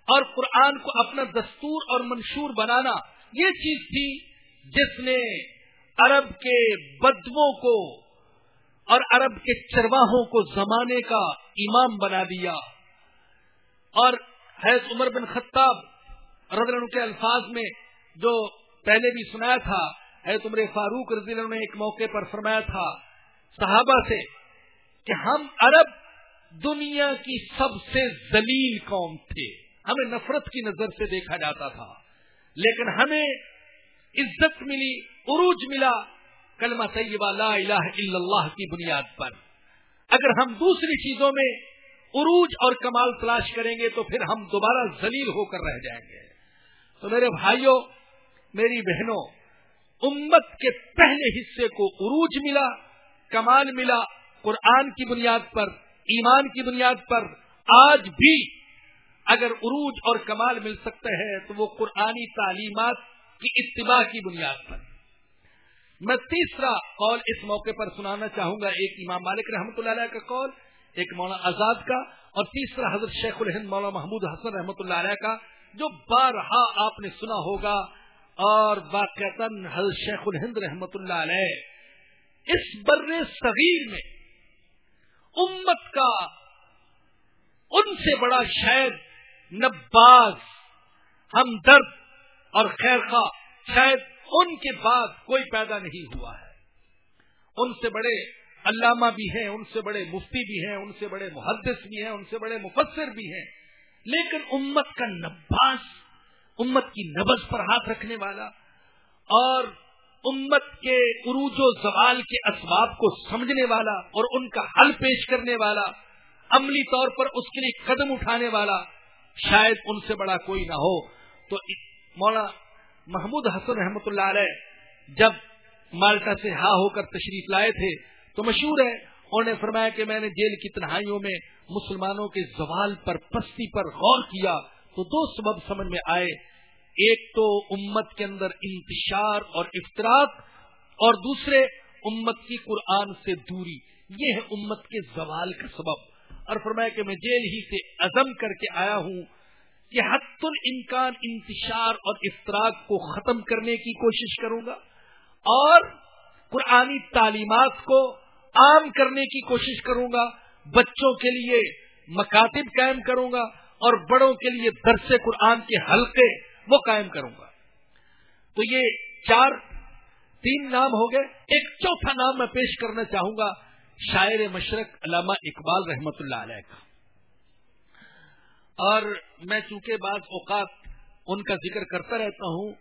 اور قرآن کو اپنا دستور اور منشور بنانا، یہ چیز تھی جس نے عرب کے بدووں کو اور عرب کے چرواہوں کو زمانے کا امام بنا دیا۔ اور حیض عمر بن خطاب رضی کے الفاظ میں جو پہلے بھی سنایا تھا حیض عمر فاروق رضی اللہ نے ایک موقع پر فرمایا تھا صحابہ سے کہ ہم عرب دنیا کی سب سے ذلیل قوم تھے۔ ہمیں نفرت کی نظر سے دیکھا جاتا تھا۔ لیکن ہمیں عزت ملی، عروج ملا کلمہ طیبہ لا الہ الا اللہ کی بنیاد پر۔ اگر ہم دوسری چیزوں میں عروج اور کمال تلاش کریں گے تو پھر ہم دوبارہ ذلیل ہو کر رہ جائیں گے۔ تو میرے بھائیوں میری بہنوں، امت کے پہلے حصے کو عروج ملا، کمال ملا، قرآن کی بنیاد پر، ایمان کی بنیاد پر۔ آج بھی اگر عروج اور کمال مل سکتا ہے تو وہ قرآنی تعلیمات کی اتباع کی بنیاد پر۔ میں تیسرا قول اس موقع پر سنانا چاہوں گا، ایک امام مالک رحمۃ اللہ علیہ کا قول، ایک مولانا آزاد کا، اور تیسرا حضرت شیخ الہند مولانا محمود حسن رحمۃ اللہ علیہ کا، جو بارہا آپ نے سنا ہوگا۔ اور باقاعدہ حضرت شیخ الہند رحمۃ اللہ علیہ اس بر صغیر میں امت کا ان سے بڑا شاید نباز، ہمدرد اور خیر خواہ شاید ان کے بعد کوئی پیدا نہیں ہوا ہے۔ ان سے بڑے علامہ بھی ہیں، ان سے بڑے مفتی بھی ہیں، ان سے بڑے محدث بھی ہیں، ان سے بڑے مفسر بھی ہیں، لیکن امت کا نباس امت کی نبز پر ہاتھ رکھنے والا اور امت کے عروج و زوال کے اسباب کو سمجھنے والا اور ان کا حل پیش کرنے والا، عملی طور پر اس کے لیے قدم اٹھانے والا، شاید ان سے بڑا کوئی نہ ہو۔ تو مولا محمود حسن رحمت اللہ علیہ جب مالٹا سے ہا ہو کر تشریف لائے تھے تو مشہور ہے۔ انہوں نے فرمایا کہ میں نے جیل کی تنہائیوں میں مسلمانوں کے زوال پر پستی پر غور کیا تو دو سبب سمجھ میں آئے۔ ایک تو امت کے اندر انتشار اور افطراک اور دوسرے امت کی قرآن سے دوری۔ یہ ہے امت کے زوال کا سبب۔ اور فرمایا کہ میں جیل ہی سے عزم کر کے آیا ہوں کہ حت الامکان انتشار اور افطراک کو ختم کرنے کی کوشش کروں گا اور قرآنی تعلیمات کو عام کرنے کی کوشش کروں گا، بچوں کے لیے مکاتب قائم کروں گا اور بڑوں کے لیے درس قرآن کے حلقے وہ قائم کروں گا۔ تو یہ چار، تین نام ہو گئے۔ ایک چوتھا نام میں پیش کرنا چاہوں گا، شاعر مشرق علامہ اقبال رحمت اللہ علیہ کا۔ اور میں چونکہ بعض اوقات ان کا ذکر کرتا رہتا ہوں،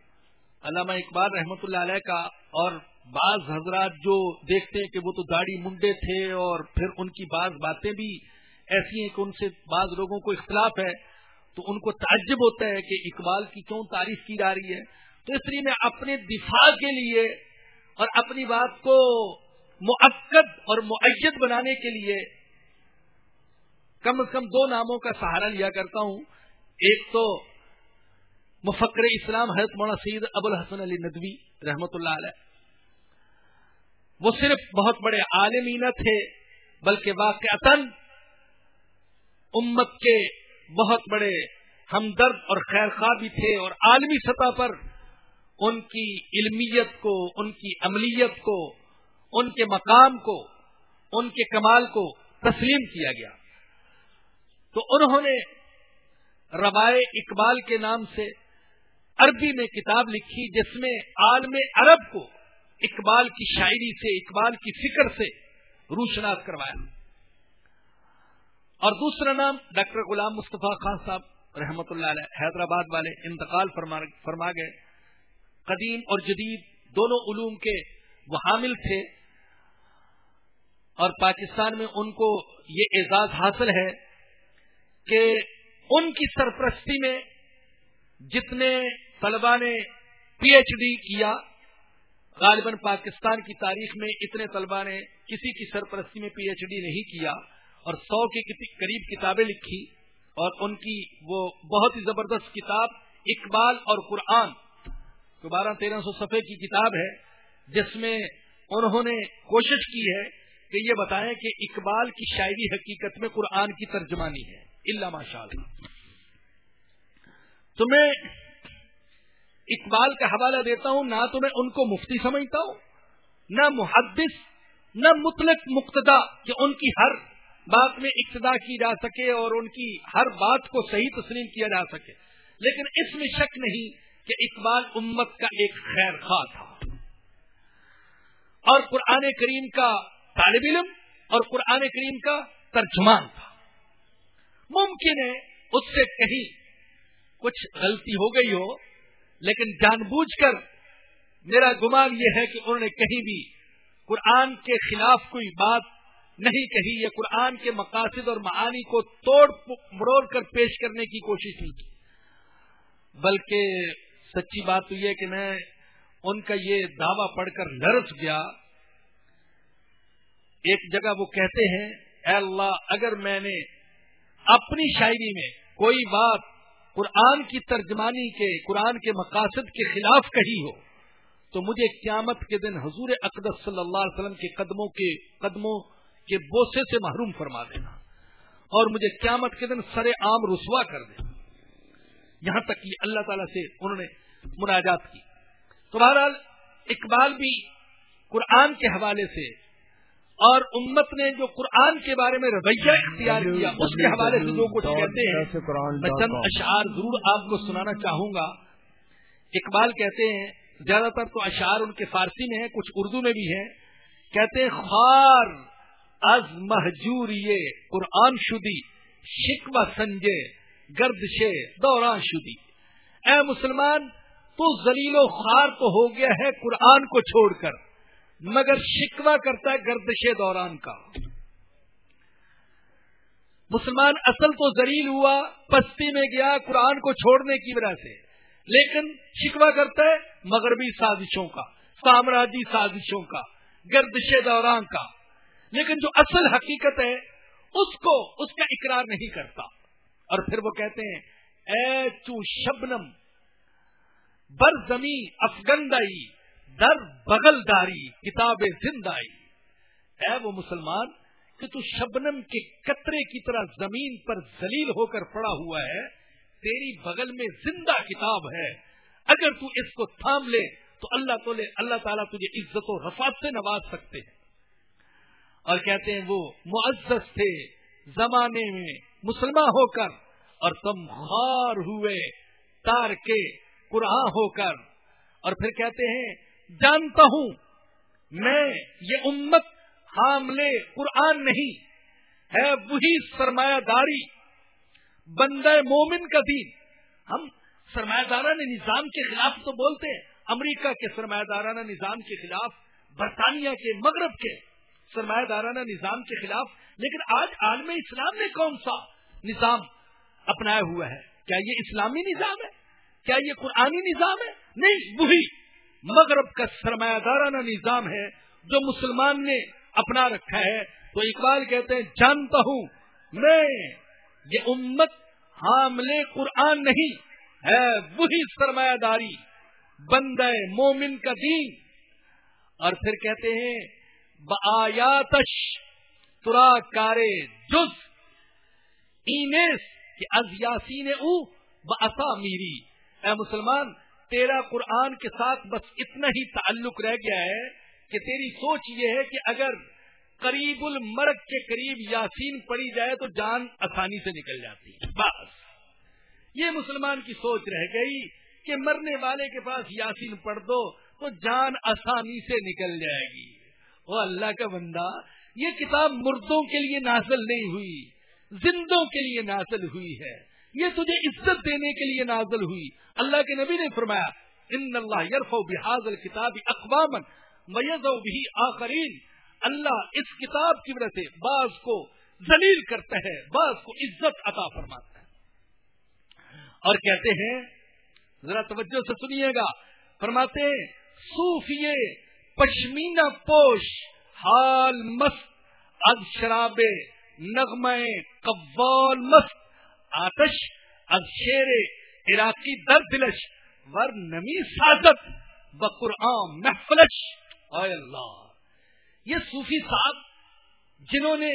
علامہ اقبال رحمت اللہ علیہ کا، اور بعض حضرات جو دیکھتے ہیں کہ وہ تو داڑھی منڈے تھے اور پھر ان کی بعض باتیں بھی ایسی ہیں کہ ان سے بعض لوگوں کو اختلاف ہے۔ تو ان کو تعجب ہوتا ہے کہ اقبال کی کیوں تعریف کی جا رہی ہے۔ تو اس لیے میں اپنے دفاع کے لیے اور اپنی بات کو معقد اور معیت بنانے کے لیے کم از کم دو ناموں کا سہارا لیا کرتا ہوں۔ ایک تو مفکر اسلام حضرت مولانا سید ابو الحسن علی ندوی رحمت اللہ علیہ۔ وہ صرف بہت بڑے عالمینہ تھے، بلکہ واقع امت کے بہت بڑے ہمدرد اور خیر خواہ بھی تھے اور عالمی سطح پر ان کی علمیت کو، ان کی عملیت کو، ان کے مقام کو، ان کے کمال کو تسلیم کیا گیا۔ تو انہوں نے روائے اقبال کے نام سے عربی میں کتاب لکھی، جس میں عالم عرب کو اقبال کی شاعری سے، اقبال کی فکر سے روشناس کروایا۔ اور دوسرا نام ڈاکٹر غلام مصطفیٰ خان صاحب، رحمت اللہ علیہ، حیدرآباد والے انتقال فرما گئے۔ قدیم اور جدید دونوں علوم کے وہ حامل تھے۔ اور پاکستان میں ان کو یہ اعزاز حاصل ہے کہ ان کی سرپرستی میں جتنے طلبا نے پی ایچ ڈی کیا، غالباً پاکستان کی تاریخ میں اتنے طلبا نے کسی کی سرپرستی میں پی ایچ ڈی نہیں کیا۔ اور سو کے قریب کتابیں لکھی اور ان کی وہ بہت ہی زبردست کتاب اقبال اور قرآن جو بارہ تیرہ سو صفحے کی کتاب ہے، جس میں انہوں نے کوشش کی ہے کہ یہ بتائیں کہ اقبال کی شاعری حقیقت میں قرآن کی ترجمانی ہے اللہ ماشاء اللہ۔ تو میں اقبال کا حوالہ دیتا ہوں، نہ تو میں ان کو مفتی سمجھتا ہوں، نہ محدث، نہ مطلق مقتدا، کہ ان کی ہر بات میں اقتدا کی جا سکے اور ان کی ہر بات کو صحیح تسلیم کیا جا سکے۔ لیکن اس میں شک نہیں کہ اقبال امت کا ایک خیر خواہ تھا۔ اور قرآن کریم کا طالب علم اور قرآن کریم کا ترجمان تھا۔ ممکن ہے اس سے کہیں کچھ غلطی ہو گئی ہو، لیکن جان بوجھ کر میرا گمان یہ ہے کہ انہوں نے کہیں بھی قرآن کے خلاف کوئی بات نہیں کہی یا قرآن کے مقاصد اور معانی کو توڑ، مروڑ کر پیش کرنے کی کوشش نہیں کی۔ بلکہ سچی بات تو یہ کہ میں ان کا یہ دعویٰ پڑھ کر لرس گیا۔ ایک جگہ وہ کہتے ہیں، اے اللہ، اگر میں نے اپنی شاعری میں کوئی بات قرآن کی ترجمانی کے، قرآن کے مقاصد کے خلاف کہی ہو، تو مجھے قیامت کے دن حضور اقدس صلی اللہ علیہ وسلم کے قدموں کے، قدموں کے بوسے سے محروم فرما دینا اور مجھے قیامت کے دن سر عام رسوا کر دینا۔ یہاں تک کہ اللہ تعالی سے انہوں نے مناجات کی۔ تو بہرحال اقبال بھی قرآن کے حوالے سے اور امت نے جو قرآن کے بارے میں رویہ اختیار کیا اس کے حوالے سے جو کچھ کہتے ہیں میں چند اشعار ضرور آپ کو سنانا چاہوں گا۔ اقبال کہتے ہیں زیادہ تر تو اشعار ان کے فارسی میں ہیں کچھ اردو میں بھی ہیں۔ کہتے ہیں خار از محجوریه قرآن شدی شکو سنجے، گردشے، دوران شدی۔ اے مسلمان، تو زلیل و خار تو ہو گیا ہے قرآن کو چھوڑ کر، مگر شکوا کرتا ہے گردش دوران کا۔ مسلمان، اصل تو زلیل ہوا، پستی میں گیا قرآن کو چھوڑنے کی وجہ سے۔ لیکن شکوا کرتا ہے مغربی سازشوں کا سامراجی سازشوں کا گردش دوران کا۔ لیکن جو اصل حقیقت ہے، اس کو، اس کا اقرار نہیں کرتا۔ اور پھر وہ کہتے ہیں، اے تو شبنم، بر زمین افغندائی در بغل داری کتاب زندائی۔ اے وہ مسلمان، کہ تو شبنم کے قطرے کی طرح زمین پر ذلیل ہو کر پڑا ہوا ہے، تیری بغل میں زندہ کتاب ہے۔ اگر تو اس کو تھام لے، تو اللہ تو لے، اللہ تعالیٰ تجھے عزت و رفات سے نواز سکتے ہیں۔ اور کہتے ہیں وہ معزز تھے زمانے میں مسلمان ہو کر، اور تم خار ہوئے، تار کے قرآن ہو کر۔ اور پھر کہتے ہیں، جانتا ہوں، میں یہ امت حاملے قرآن نہیں، ہے وہی سرمایہ داری۔ بندہ مومن کا دین۔ ہم سرمایہ دارانہ نظام کے خلاف تو بولتے ہیں، امریکہ کے سرمایہ دارانہ نظام کے خلاف، برطانیہ کے، مغرب کے۔ سرمایہ دارانہ نظام کے خلاف، لیکن آج عالم اسلام نے کون سا نظام اپنایا ہوا ہے؟ کیا یہ اسلامی نظام ہے؟ کیا یہ قرآنی نظام ہے؟ نہیں، وہی مغرب کا سرمایہ دارانہ نظام ہے جو مسلمان نے اپنا رکھا ہے۔ تو اقبال کہتے ہیں، جانتا ہوں میں، یہ امت حامل قرآن نہیں ہے، وہی سرمایہ داری، بندہ مومن کا دین۔ اور پھر کہتے ہیں بآیاتش ترا کارے جز اینس کہ از یاسین او بسا میری اے مسلمان، تیرا قرآن کے ساتھ بس اتنا ہی تعلق رہ گیا ہے کہ تیری سوچ یہ ہے کہ اگر قریب المرگ کے قریب یاسین پڑی جائے تو جان آسانی سے نکل جاتی ہے۔ بس۔ یہ مسلمان کی سوچ رہ گئی کہ مرنے والے کے پاس یاسین پڑھ دو تو جان آسانی سے نکل جائے گی۔ وہ اللہ کا بندہ، یہ کتاب مردوں کے لیے نازل نہیں ہوئی، زندوں کے لیے نازل ہوئی ہے۔ یہ تجھے عزت دینے کے لیے نازل ہوئی۔ اللہ کے نبی نے فرمایا، ان اللہ یرف و بحاظ الکتاب اقوام میز و بھی آخرین۔ اللہ اس کتاب کی وجہ سے بعض کو ذلیل کرتا ہے، بعض کو عزت عطا فرماتا ہے۔ اور کہتے ہیں، ذرا توجہ سے سنیے گا۔ فرماتے ہیں، صوفیے پشمینہ پوش، حال مست، از شراب نغمے قوال مست، آتش از شیر عراقی در دلش، ور نمی سازت بقرآن محفلش. اے اللہ، یہ صوفی صاحب جنہوں نے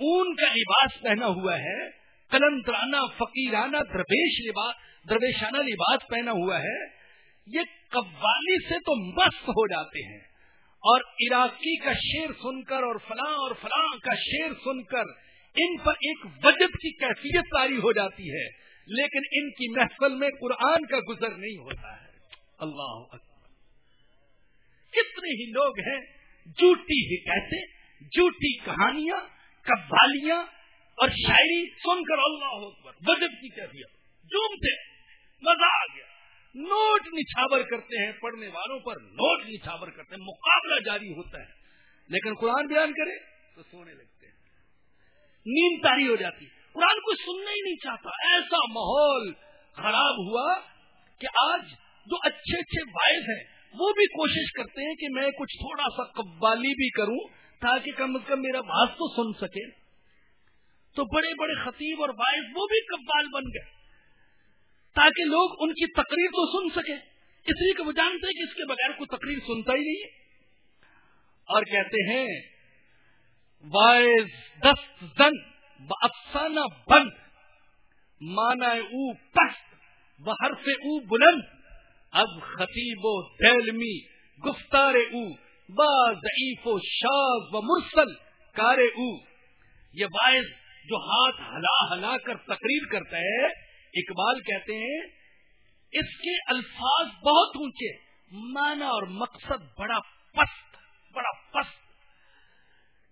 اون کا لباس پہنا ہوا ہے کلندرانہ فقیرانہ، درویش لباس درویشانہ لباس پہنا ہوا ہے، یہ قوالی سے تو مست ہو جاتے ہیں۔ اور عراقی کا شیر سن کر اور فلاں اور فلاں کا شیر سن کر ان پر ایک وجب کی کیفیت تاری ہو جاتی ہے، لیکن ان کی محفل میں قرآن کا گزر نہیں ہوتا ہے۔ اللہ اکبر۔ کتنے ہی لوگ ہیں، جھوٹی حکایتیں، جھوٹی کہانیاں، قوالیاں اور شاعری سن کر اللہ اکبر۔ وجب کی کیفیت۔ جھومتے۔ نچھاور کرتے ہیں، پڑھنے والوں پر نوٹ نچھاور کرتے ہیں، مقابلہ جاری ہوتا ہے۔ لیکن قرآن بیان کرے تو سونے لگتے ہیں۔ نیند تاری ہو جاتی۔ قرآن کو سننا ہی نہیں چاہتا۔ ایسا ماحول خراب ہوا کہ آج جو اچھے اچھے باعث ہیں، وہ بھی کوشش کرتے ہیں کہ میں کچھ تھوڑا سا قوالی بھی کروں تاکہ کم از کم میرا بات تو سن سکے۔ تو بڑے بڑے خطیب اور باعث وہ بھی قبال بن گئے تاکہ لوگ ان کی تقریر تو سن سکے اس لیے کہ وہ جانتے ہیں کہ اس کے بغیر کوئی تقریر سنتا ہی نہیں اور کہتے ہیں، وائز دست زن افسانہ بند مانا او پست حرف او بلند اب خطیب و دہلمی گفتار او با ضعیف و شاز و مرسل، کار او۔ یہ باعث جو ہاتھ ہلا ہلا کر تقریر کرتا ہے، اقبال کہتے ہیں اس کے الفاظ بہت اونچے مانا اور مقصد بڑا پست بڑا پست۔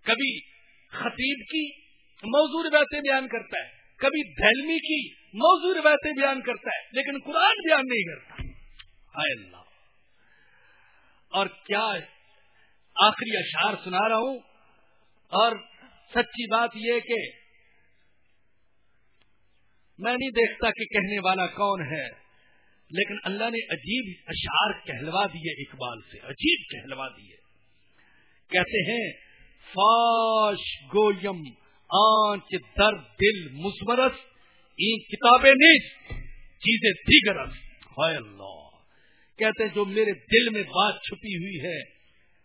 کبھی خطیب کی موضوع روایتیں بیان کرتا ہے، کبھی دہلمی کی موضوع روایتیں بیان کرتا ہے، لیکن قرآن بیان نہیں کرتا۔ ہائے اللہ۔ اور کیا آخری اشعار سنا رہا ہوں؟ اور سچی بات یہ کہ میں نہیں دیکھتا کہ کہنے والا کون ہے۔ لیکن اللہ نے عجیب اشعار کہلوا دیے اقبال سے، عجیب کہلوا دیے۔ کہتے ہیں، فاش گویم، آنچ در دل مسمرس این کتابیں نیز، چیزیں دیگرس۔ ہائے اللہ۔ کہتے ہیں، جو میرے دل میں بات چھپی ہوئی ہے،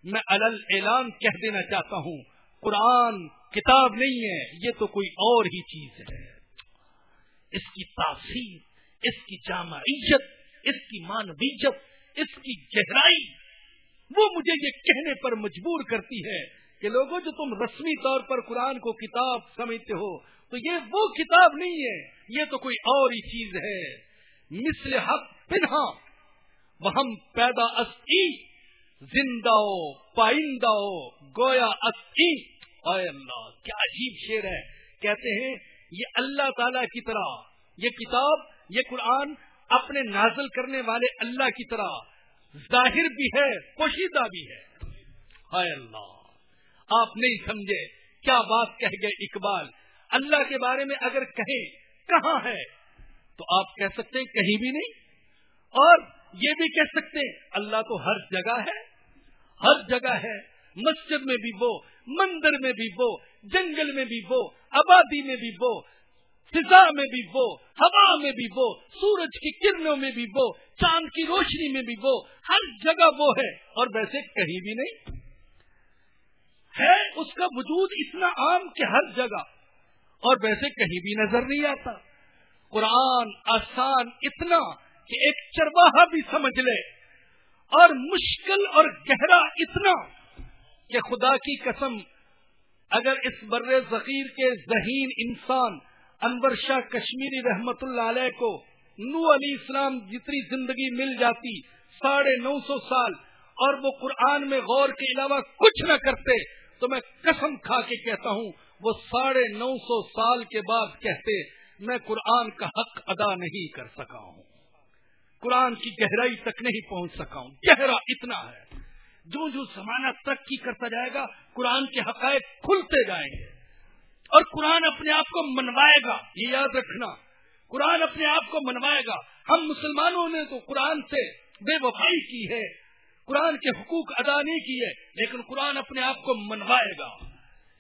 میں الل اعلان کہہ دینا چاہتا ہوں، قرآن کتاب نہیں ہے، یہ تو کوئی اور ہی چیز ہے۔ اس کی تاثیر اس کی جامعیت، اس کی مانویت اس کی گہرائی، وہ مجھے یہ کہنے پر مجبور کرتی ہے کہ لوگوں، جو تم رسمی طور پر قرآن کو کتاب سمجھتے ہو، تو یہ وہ کتاب نہیں ہے، یہ تو کوئی اور ہی چیز ہے۔ مثل حق پنہا وہ ہم پیدا اسی زندہ پائندہ گویا اسی اے اللہ، کیا عجیب شیر ہے۔ کہتے ہیں، یہ اللہ تعالی کی طرح، یہ کتاب یہ قرآن اپنے نازل کرنے والے اللہ کی طرح ظاہر بھی ہے، پوشیدہ بھی ہے۔ ہائے اللہ۔ آپ نہیں سمجھے کیا بات کہہ گئے اقبال۔ اللہ کے بارے میں اگر کہیں کہاں ہے، تو آپ کہہ سکتے ہیں کہیں بھی نہیں۔ اور یہ بھی کہہ سکتے ہیں، اللہ تو ہر جگہ ہے، ہر جگہ ہے۔ مسجد میں بھی وہ، مندر میں بھی وہ، جنگل میں بھی وہ، آبادی میں بھی وہ فضا میں بھی وہ، ہوا میں بھی وہ، سورج کی کرنوں میں بھی وہ، چاند کی روشنی میں بھی وہ، ہر جگہ وہ ہے۔ اور ویسے کہیں بھی نہیں۔ ہے اس کا وجود اتنا عام کہ ہر جگہ۔ اور ویسے کہیں بھی نظر نہیں آتا۔ قرآن آسان اتنا کہ ایک چرواہا بھی سمجھ لے۔ اور مشکل اور گہرا اتنا کہ خدا کی قسم، اگر اس بر ذخیر کے ذہین انسان انور شاہ کشمیری رحمت اللہ علیہ کو نو علی اسلام جتنی زندگی مل جاتی ساڑھے نو سو سال اور وہ قرآن میں غور کے علاوہ کچھ نہ کرتے تو میں قسم کھا کے کہتا ہوں، وہ ساڑھے نو سو سال کے بعد کہتے، میں قرآن کا حق ادا نہیں کر سکا ہوں۔ قرآن کی گہرائی تک نہیں پہنچ سکا ہوں۔ گہرا اتنا ہے۔ جو جو زمانہ ترقی کرتا جائے گا، قرآن کے حقائق کھلتے جائیں گے۔ اور قرآن اپنے آپ کو منوائے گا، یہ یاد رکھنا۔ قرآن اپنے آپ کو منوائے گا۔ ہم مسلمانوں نے تو قرآن سے بے وفائی کی ہے، قرآن کے حقوق ادا نہیں کیے، لیکن قرآن اپنے آپ کو منوائے گا۔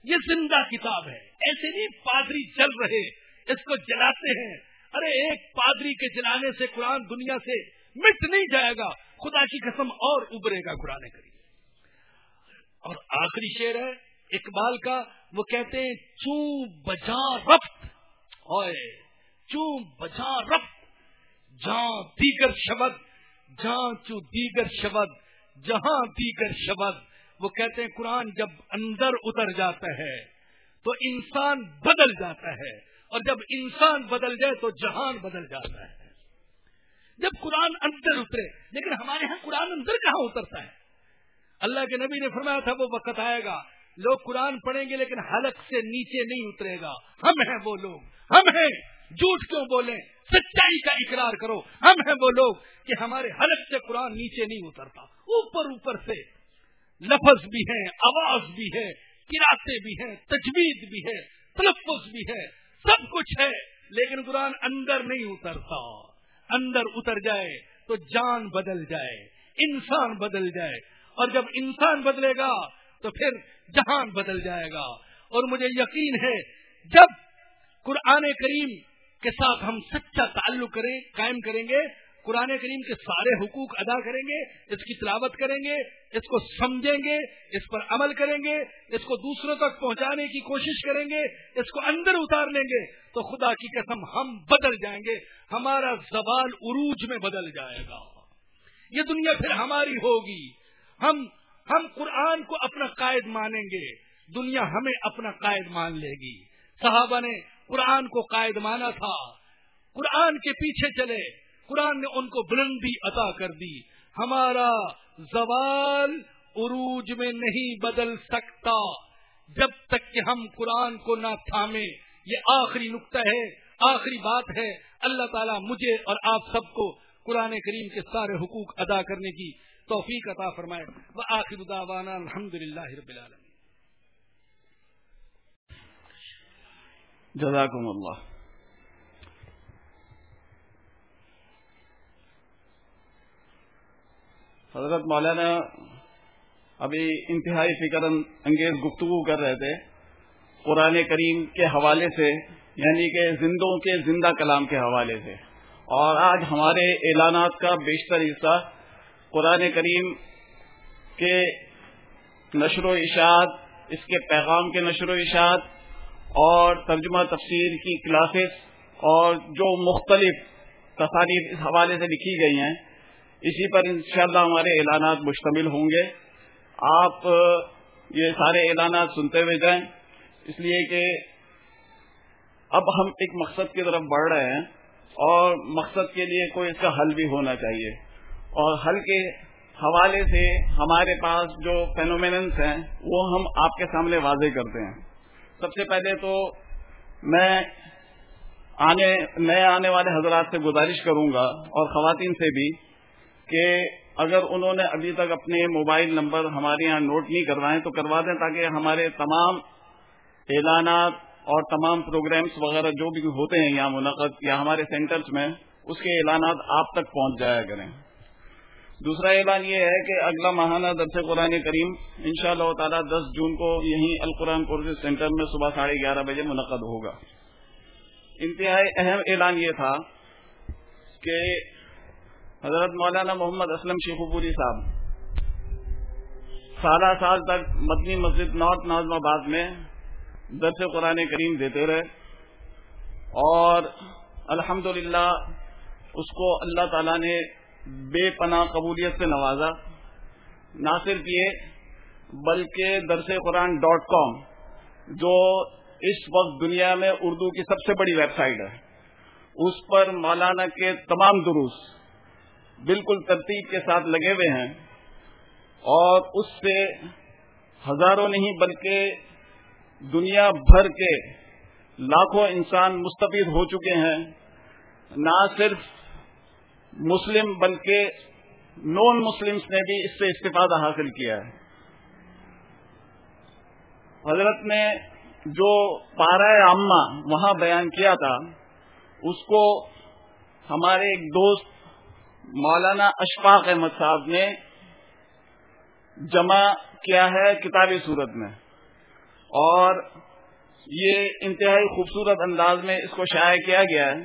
یہ زندہ کتاب ہے۔ ایسے نہیں پادری چل رہے، اس کو جلاتے ہیں۔ ارے، ایک پادری کے جلانے سے قرآن دنیا سے مٹ نہیں جائے گا، خدا کی قسم اور ابرے گا قرآن کری اور آخری شعر ہے، اقبال کا وہ کہتے ہیں، چوں بجا رفت؟ چوں بجا رفت؟ جہاں دیگر شبد، جہاں چو دیگر شبد، جہاں دیگر شبد۔ وہ کہتے ہیں، قرآن جب اندر اتر جاتا ہے تو انسان بدل جاتا ہے، اور جب انسان بدل جائے تو جہان بدل جاتا ہے۔ جب قرآن اندر اترے، لیکن ہمارے ہاں قرآن اندر کہاں اترتا ہے؟ اللہ کے نبی نے فرمایا تھا، وہ وقت آئے گا لوگ قرآن پڑھیں گے لیکن حلق سے نیچے نہیں اترے گا۔ ہم ہیں وہ لوگ۔ ہم ہیں۔ جھوٹ کیوں بولیں؟ سچائی کا اقرار کرو۔ ہم ہیں وہ لوگ کہ ہمارے حلق سے قرآن نیچے نہیں اترتا۔ اوپر اوپر سے۔ لفظ بھی ہے آواز بھی ہے کراتے بھی ہیں، تجوید بھی ہے تلفظ بھی ہے سب کچھ ہے، لیکن قرآن اندر نہیں اترتا۔ اندر اتر جائے تو جان بدل جائے، انسان بدل جائے۔ اور جب انسان بدلے گا تو پھر جہان بدل جائے گا۔ اور مجھے یقین ہے، جب قرآن کریم کے ساتھ ہم سچا تعلق کریں، قائم کریں گے، قرآن کریم کے سارے حقوق ادا کریں گے، اس کی تلاوت کریں گے، اس کو سمجھیں گے، اس پر عمل کریں گے، اس کو دوسروں تک پہنچانے کی کوشش کریں گے، اس کو اندر اتار لیں گے، تو خدا کی قسم ہم بدل جائیں گے، ہمارا زوال عروج میں بدل جائے گا۔ یہ دنیا پھر ہماری ہوگی۔ ہم ہم قرآن کو اپنا قائد مانیں گے، دنیا ہمیں اپنا قائد مان لے گی۔ صحابہ نے قرآن کو قائد مانا تھا۔ قرآن کے پیچھے چلے۔ قرآن نے ان کو بلندی عطا کر دی۔ ہمارا زوال عروج میں نہیں بدل سکتا۔ جب تک کہ ہم قرآن کو نہ تھامے یہ آخری نقطہ ہے، آخری بات ہے۔ اللہ تعالیٰ مجھے اور آپ سب کو قرآن کریم کے سارے حقوق ادا کرنے کی توفیق عطا فرمائے وہ آخر داوانا الحمد للہ رب العالمین۔ جزاکم اللہ۔ حضرت مولانا ابھی انتہائی فکر انگیز گفتگو کر رہے تھے قرآن کریم کے حوالے سے یعنی کہ زندوں کے زندہ کلام کے حوالے سے۔ اور آج ہمارے اعلانات کا بیشتر حصہ قرآن کریم کے نشر و اشاعت، اس کے پیغام کے نشر و اشاعت اور ترجمہ تفسیر کی کلاسز اور جو مختلف تصاریف اس حوالے سے لکھی گئی ہیں، اسی پر انشاءاللہ ہمارے اعلانات مشتمل ہوں گے۔ آپ یہ سارے اعلانات سنتے ہوئے جائیں۔ اس لیے کہ اب ہم ایک مقصد کی طرف بڑھ رہے ہیں اور مقصد کے لیے کوئی اس کا حل بھی ہونا چاہیے۔ اور حل کے حوالے سے ہمارے پاس جو فینومیننس ہیں، وہ ہم آپ کے سامنے واضح کرتے ہیں۔ سب سے پہلے تو میں آنے نئے آنے والے حضرات سے گزارش کروں گا اور خواتین سے بھی کہ اگر انہوں نے ابھی تک اپنے موبائل نمبر ہمارے یہاں نوٹ نہیں کروائے تو کروا دیں تاکہ ہمارے تمام اعلانات اور تمام پروگرامس وغیرہ جو بھی ہوتے ہیں یہاں منعقد یا ہمارے سینٹرز میں، اس کے اعلانات آپ تک پہنچ جایا کریں۔ دوسرا اعلان یہ ہے کہ اگلا ماہانہ درس قرآن کریم ان شاء اللہ تعالیٰ دس جون کو یہیں القرآن کورس سینٹر میں صبح ساڑھے گیارہ بجے منعقد ہوگا۔ انتہائی اہم اعلان یہ تھا کہ حضرت مولانا محمد اسلم شیخ پوری صاحب سالہ سال تک مدنی مسجد نارتھ نازم آباد میں درس قرآن کریم دیتے رہے اور الحمد اس کو اللہ تعالی نے بے پناہ قبولیت سے نوازا۔ نہ صرف یہ، بلکہ درس قرآن ڈاٹ کام، جو اس وقت دنیا میں اردو کی سب سے بڑی ویب سائٹ ہے۔ اس پر مولانا کے تمام دروس بالکل ترتیب کے ساتھ لگے ہوئے ہیں۔ اور اس سے ہزاروں نہیں، بلکہ دنیا بھر کے لاکھوں انسان مستفید ہو چکے ہیں۔ نہ صرف مسلم بلکہ نان مسلمس نے بھی اس سے استفادہ حاصل کیا ہے۔ حضرت نے جو پارہ عامہ وہاں بیان کیا تھا، اس کو ہمارے ایک دوست مولانا اشفاق احمد صاحب نے جمع کیا ہے کتابی صورت میں۔ اور یہ انتہائی خوبصورت انداز میں اس کو شائع کیا گیا ہے۔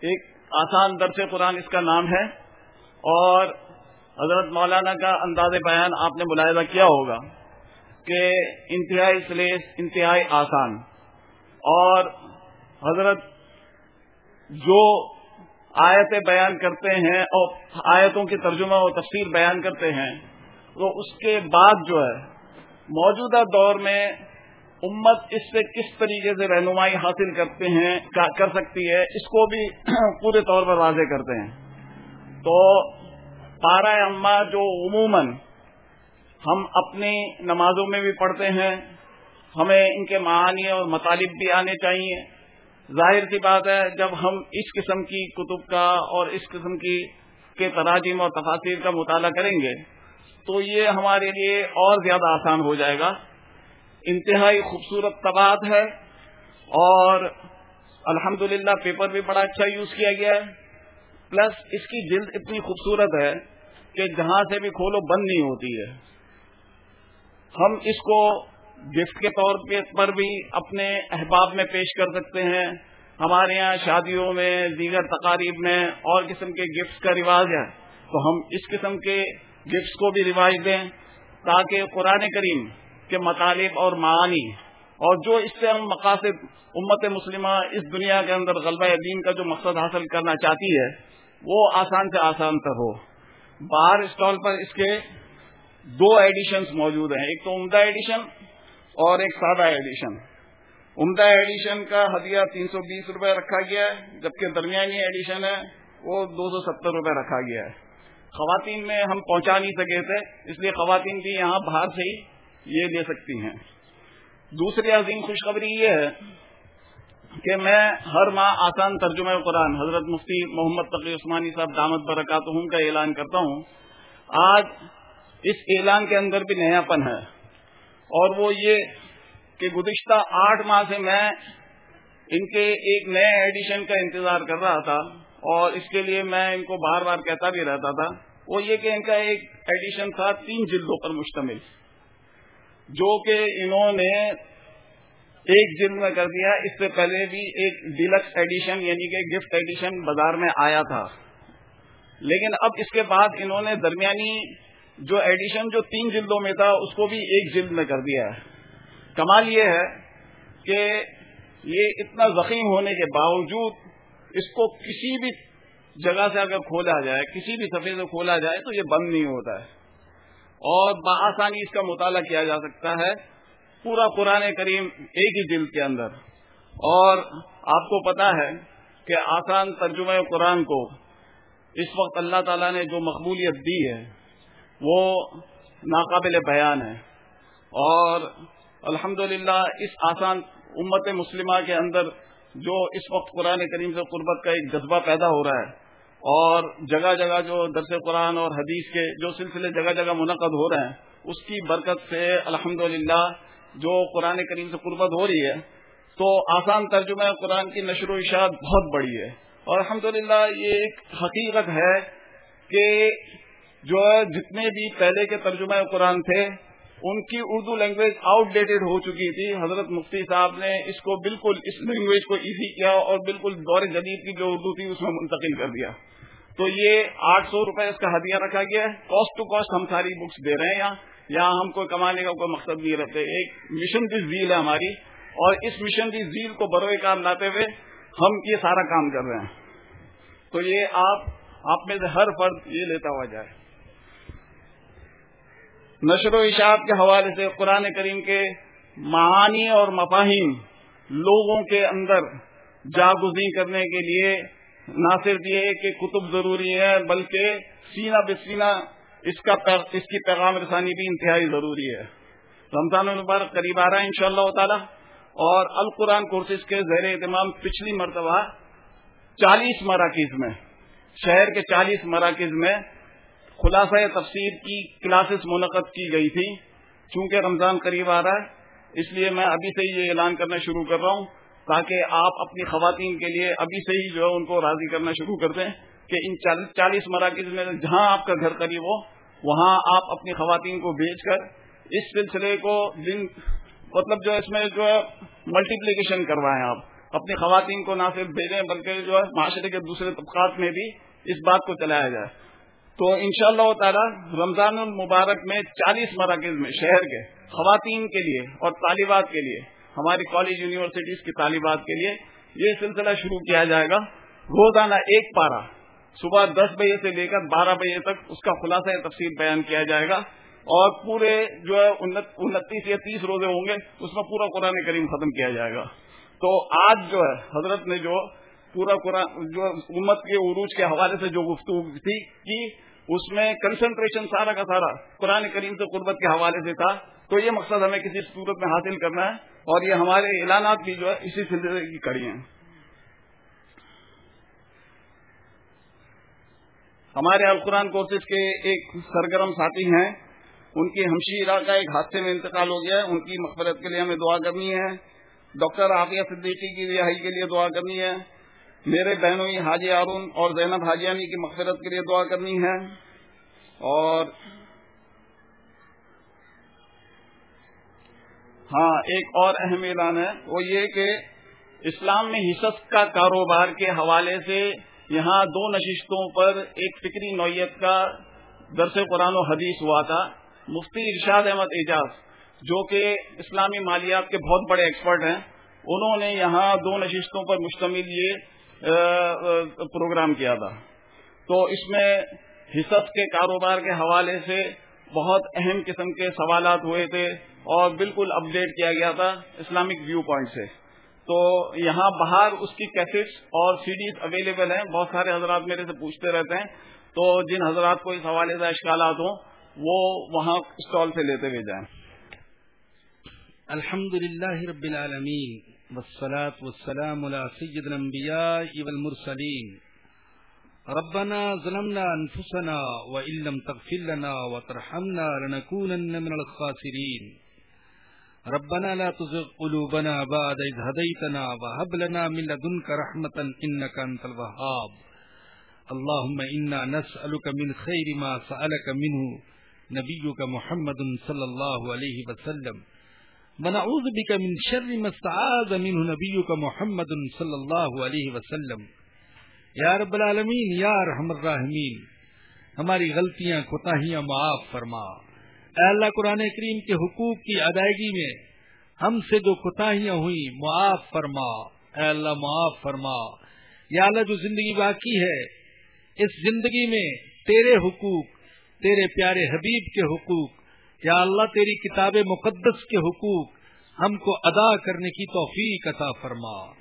ایک آسان درس قرآن اس کا نام ہے اور حضرت مولانا کا انداز بیان آپ نے ملاحظہ کیا ہوگا کہ انتہائی سلیس، انتہائی آسان اور حضرت جو آیتیں بیان کرتے ہیں اور آیتوں کی ترجمہ و تفسیر بیان کرتے ہیں تو اس کے بعد جو ہے موجودہ دور میں امت اس سے کس طریقے سے رہنمائی حاصل کرتے ہیں کر سکتی ہے، اس کو بھی (clears throat) پورے طور پر واضح کرتے ہیں۔ تو پارا اما جو عموماً ہم اپنی نمازوں میں بھی پڑھتے ہیں، ہمیں ان کے معانی اور مطالب بھی آنے چاہیے۔ ظاہر سی بات ہے، جب ہم اس قسم کی کتب کا اور اس قسم کی کے تراجم اور تفاصیر کا مطالعہ کریں گے، تو یہ ہمارے لیے اور زیادہ آسان ہو جائے گا۔ انتہائی خوبصورت تباد ہے اور الحمد پیپر بھی بڑا اچھا یوز کیا گیا ہے۔ پلس اس کی جلد اتنی خوبصورت ہے کہ جہاں سے بھی کھولو بند نہیں ہوتی ہے۔ ہم اس کو گفٹ کے طور پر بھی اپنے احباب میں پیش کر سکتے ہیں۔ ہمارے یہاں شادیوں میں، دیگر تقاریب میں اور قسم کے گفٹ کا رواج ہے۔ تو ہم اس قسم کے گفٹس کو بھی رواج دیں تاکہ قرآن کریم کے مطالب اور معانی اور جو اس سے ہم مقاصد امت مسلمہ اس دنیا کے اندر غلبہ دین کا جو مقصد حاصل کرنا چاہتی ہے، وہ آسان سے آسان تر ہو۔ باہر اسٹال پر اس کے دو ایڈیشنز موجود ہیں، ایک تو عمدہ ایڈیشن اور ایک سادہ ایڈیشن۔ عمدہ ایڈیشن کا ہدیہ تین سو بیس روپے رکھا گیا ہے، جبکہ درمیانی ایڈیشن ہے، وہ دو سو ستر روپے رکھا گیا ہے۔ خواتین میں ہم پہنچا نہیں سکے تھے، اس لیے خواتین بھی یہاں باہر سے ہی یہ لے سکتی ہیں۔ دوسری عظیم خوشخبری یہ ہے کہ میں ہر ماہ آسان ترجمہ قرآن حضرت مفتی محمد تقی عثمانی صاحب دامت برکات ہوں کا اعلان کرتا ہوں۔ آج اس اعلان کے اندر بھی نیا پن ہے۔ اور وہ یہ کہ گزشتہ آٹھ ماہ سے میں ان کے ایک نئے ایڈیشن کا انتظار کر رہا تھا اور اس کے لیے میں ان کو بار بار کہتا بھی رہتا تھا۔ وہ یہ کہ ان کا ایک ایڈیشن تھا تین جلدوں پر مشتمل۔ جو کہ انہوں نے ایک جلد میں کر دیا، اس سے پہلے بھی ایک ڈیلکس ایڈیشن یعنی کہ گفٹ ایڈیشن بازار میں آیا تھا۔ لیکن اب اس کے بعد انہوں نے درمیانی جو ایڈیشن جو تین جلدوں میں تھا، اس کو بھی ایک جلد میں کر دیا ہے۔ کمال یہ ہے کہ یہ اتنا زخیم ہونے کے باوجود اس کو کسی بھی جگہ سے اگر کھولا جائے، کسی بھی سفید سے کھولا جائے تو یہ بند نہیں ہوتا ہے۔ اور بآسانی اس کا مطالعہ کیا جا سکتا ہے پورا قرآن کریم ایک ہی جلد کے اندر۔ اور آپ کو پتا ہے کہ آسان ترجمہ قرآن کو اس وقت اللہ تعالیٰ نے جو مقبولیت دی ہے، وہ ناقابل بیان ہے۔ اور الحمد اس آسان امت مسلمہ کے اندر جو اس وقت قرآن کریم سے قربت کا ایک جذبہ پیدا ہو رہا ہے اور جگہ جگہ جو درس قرآن اور حدیث کے جو سلسلے جگہ جگہ منعقد ہو رہے ہیں، اس کی برکت سے الحمد جو قرآن کریم سے قربت ہو رہی ہے، تو آسان ترجمہ قرآن کی نشر و اشاعت بہت بڑی ہے۔ اور الحمد یہ ایک حقیقت ہے کہ جو جتنے بھی پہلے کے ترجمہ قرآن تھے ان کی اردو لینگویج آؤٹ ڈیٹڈ ہو چکی تھی۔ حضرت مفتی صاحب نے اس کو بالکل اس لینگویج کو ایزی کیا اور بالکل دور جدید کی جو اردو تھی اس میں منتقل کر دیا۔ تو یہ آٹھ سو روپے اس کا ہدیہ رکھا گیا ہے۔ کاسٹ ٹو کاسٹ ہم ساری بکس دے رہے ہیں یہاں۔ یہاں ہم کوئی کمانے کا کوئی مقصد نہیں رکھتے۔ ایک مشن کی زیل ہے ہماری۔ اور اس مشن کی زیل کو بروئے کام لاتے ہوئے ہم یہ سارا کام کر رہے ہیں۔ تو یہ آپ آپ میں سے ہر فرد یہ لیتا ہوا جائے۔ نشر و اشاعت کے حوالے سے قرآن کریم کے معانی اور مفاہیم لوگوں کے اندر جاگزی کرنے کے لیے نہ صرف یہ کہ کتب ضروری ہے بلکہ سینہ بسینہ اس کا اس کی پیغام رسانی بھی انتہائی ضروری ہے۔ رمضان المبارک قریب آ رہا ہے ان شاء اللہ تعالی، اور القرآن کورسز کے زیر اہتمام پچھلی مرتبہ چالیس مراکز میں، شہر کے چالیس مراکز میں خلاصہ تفسیر کی کلاسز منعقد کی گئی تھی، چونکہ رمضان قریب آ رہا ہے، اس لیے میں ابھی سے یہ اعلان کرنا شروع کر رہا ہوں، تاکہ آپ اپنی خواتین کے لیے ابھی سے ہی جو ہے ان کو راضی کرنا شروع کر دیں کہ ان چالیس مراکز میں جہاں آپ کا گھر قریب ہو، وہاں آپ اپنی خواتین کو بھیج کر اس سلسلے کو دن مطلب جو اس میں جو ہے ملٹیپلیکیشن کروائیں آپ۔ اپنی خواتین کو نہ صرف بھیجیں، بلکہ جو ہے معاشرے کے دوسرے طبقات میں بھی اس بات کو چلایا جائے۔ تو ان شاء اللہ تعالی رمضان المبارک میں چالیس مراکز میں، شہر کے، خواتین کے لیے اور طالبات کے لیے، ہماری کالج یونیورسٹیز کی طالبات کے لیے یہ سلسلہ شروع کیا جائے گا۔ روزانہ ایک پارا صبح دس بجے سے لے کر بارہ بجے تک اس کا خلاصہ تفصیل بیان کیا جائے گا۔ اور پورے جو ہے انتیس یا تیس روزے ہوں گے، اس میں پورا قرآن کریم ختم کیا جائے گا۔ تو آج جو ہے، حضرت نے جو پورا قرآن، جو امت کے عروج کے حوالے سے جو گفتگو تھی، کی اس میں کنسنٹریشن سارا کا سارا قرآن کریم سے قربت کے حوالے سے تھا۔ تو یہ مقصد ہمیں کسی صورت میں حاصل کرنا ہے اور یہ ہمارے اعلانات بھی جو ہے اسی سلسلے کی کڑی ہیں۔ ہمارے القرآن کورسز کے ایک سرگرم ساتھی ہیں۔ ان کی ہمشیرہ کا ایک حادثے میں انتقال ہو گیا ہے۔ ان کی مغفرت کے لیے ہمیں دعا کرنی ہے۔ ڈاکٹر عافیہ صدیقی کی رہائی کے لیے دعا کرنی ہے۔ میرے بہنوئی حاجی ارون اور زینب حاجیانی کی مغفرت کے لیے دعا کرنی ہے۔ اور ہاں ایک اور اہم اعلان ہے، وہ یہ کہ اسلام میں حصص کا کاروبار کے حوالے سے یہاں دو نشستوں پر ایک فکری نوعیت کا درس قرآن و حدیث ہوا تھا، مفتی ارشاد احمد اعجاز، جو کہ اسلامی مالیات کے بہت بڑے ایکسپرٹ ہیں۔ انہوں نے یہاں دو نشستوں پر مشتمل یہ پروگرام کیا تھا۔ تو اس میں حصص کے کاروبار کے حوالے سے بہت اہم قسم کے سوالات ہوئے تھے اور بالکل اپڈیٹ کیا گیا تھا اسلامک ویو پوائنٹ سے۔ تو یہاں باہر اس کی کیسٹس اور سی ڈیز اویلیبل ہیں۔ بہت سارے حضرات میرے سے پوچھتے رہتے ہیں۔ تو جن حضرات کو اس حوالے سے اشکالات ہوں، وہ وہاں اسٹال سے لیتے ہوئے جائیں۔ الحمد للہ رب العالمین۔ والصلاة والسلام على سید الانبیاء والمرسلین ربنا ظلمنا انفسنا وإن لم تغفر لنا وترحمنا لنكونن من الخاسرين. ربنا لا تزغ قلوبنا بعد إذ هديتنا وهب لنا من لدنك رحمة إنك أنت الوهاب. اللهم إنا نسألك من خير ما سألك منه نبيك محمد صلى الله عليه وسلم. ونعوذ بك من شر ما استعاذ منه نبيك محمد صلى الله عليه وسلم. یا رب العالمین یا رحم الراحمین ہماری غلطیاں، کوتاہیاں معاف فرما۔ اے اللہ قرآن کریم کے حقوق کی ادائیگی میں ہم سے جو کوتاہیاں ہوئی معاف فرما۔ اے اللہ، معاف فرما۔ یا اللہ، جو زندگی باقی ہے، اس زندگی میں تیرے حقوق، تیرے پیارے حبیب کے حقوق یا اللہ تیری کتاب مقدس کے حقوق ہم کو ادا کرنے کی توفیق عطا فرما۔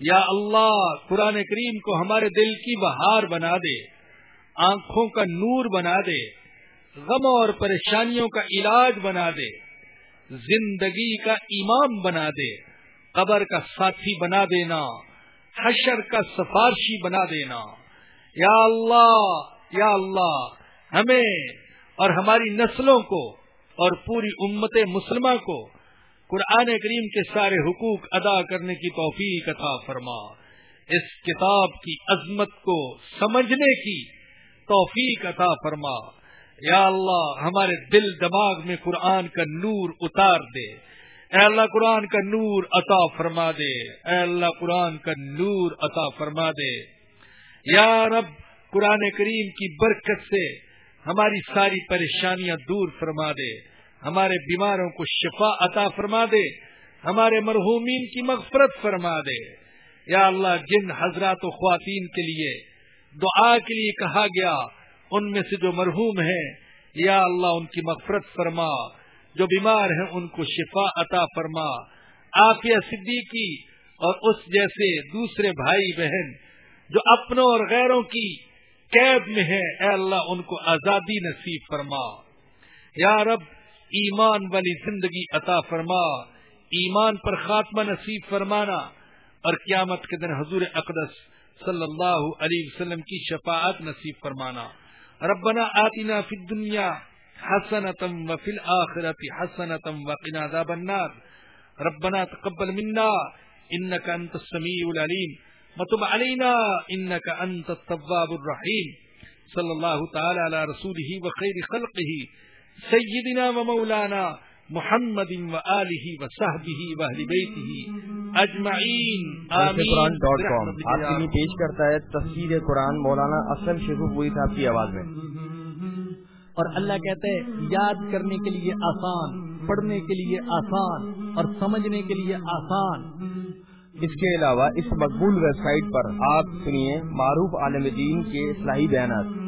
یا اللہ، قرآن کریم کو ہمارے دل کی بہار بنا دے، آنکھوں کا نور بنا دے، غم اور پریشانیوں کا علاج بنا دے، زندگی کا امام بنا دے، قبر کا ساتھی بنا دینا، حشر کا سفارشی بنا دینا۔ یا اللہ یا اللہ، ہمیں اور ہماری نسلوں کو اور پوری امت مسلمہ کو قرآن کریم کے سارے حقوق ادا کرنے کی توفیق عطا فرما۔ اس کتاب کی عظمت کو سمجھنے کی توفیق عطا فرما۔ یا اللہ، ہمارے دل دماغ میں قرآن کا نور اتار دے۔ اے اللہ، قرآن کا نور عطا فرما دے۔ اے اللہ، قرآن کا نور عطا فرما دے۔ یا رب، قرآن کریم کی برکت سے ہماری ساری پریشانیاں دور فرما دے۔ ہمارے بیماروں کو شفا عطا فرما دے، ہمارے مرحومین کی مغفرت فرما دے۔ یا اللہ، جن حضرات و خواتین کے لیے دعا کے لیے کہا گیا، ان میں سے جو مرحوم ہیں، یا اللہ، ان کی مغفرت فرما۔ جو بیمار ہیں، ان کو شفا عطا فرما۔ آفیہ صدیقی اور اس جیسے دوسرے بھائی بہن جو اپنوں اور غیروں کی قید میں ہیں، اے اللہ، ان کو آزادی نصیب فرما۔ یا رب ایمان والی زندگی عطا فرما، ایمان پر خاتمہ نصیب فرمانا اور قیامت کے دن حضور اقدس صلی اللہ علیہ وسلم کی شفاعت نصیب فرمانا۔ ربنا آتنا فی الدنیا حسنتم وفی الاخرت حسنتم وقنا عذاب النار۔ ربنا تقبل منا انك انت السميع العليم وتب علينا انك انت التواب الرحيم صلی اللہ تعالی علی رسوله وخير خلقه سيدنا ومولانا محمد و آلہ و صحبہ و اہل بیتہ اجمعین. آمین. قرآن ڈاٹ کام آپ کے لیے پیش کرتا ہے تفسیر قرآن. مولانا اسلم شیخ پوری صاحب کی آواز میں. اور اللہ کہتے ہیں یاد کرنے کے لیے آسان پڑھنے کے لیے آسان اور سمجھنے کے لیے آسان. اس کے علاوہ اس مقبول ویب سائٹ پر آپ سنیے معروف عالم دین کے اصلاحی بیانات.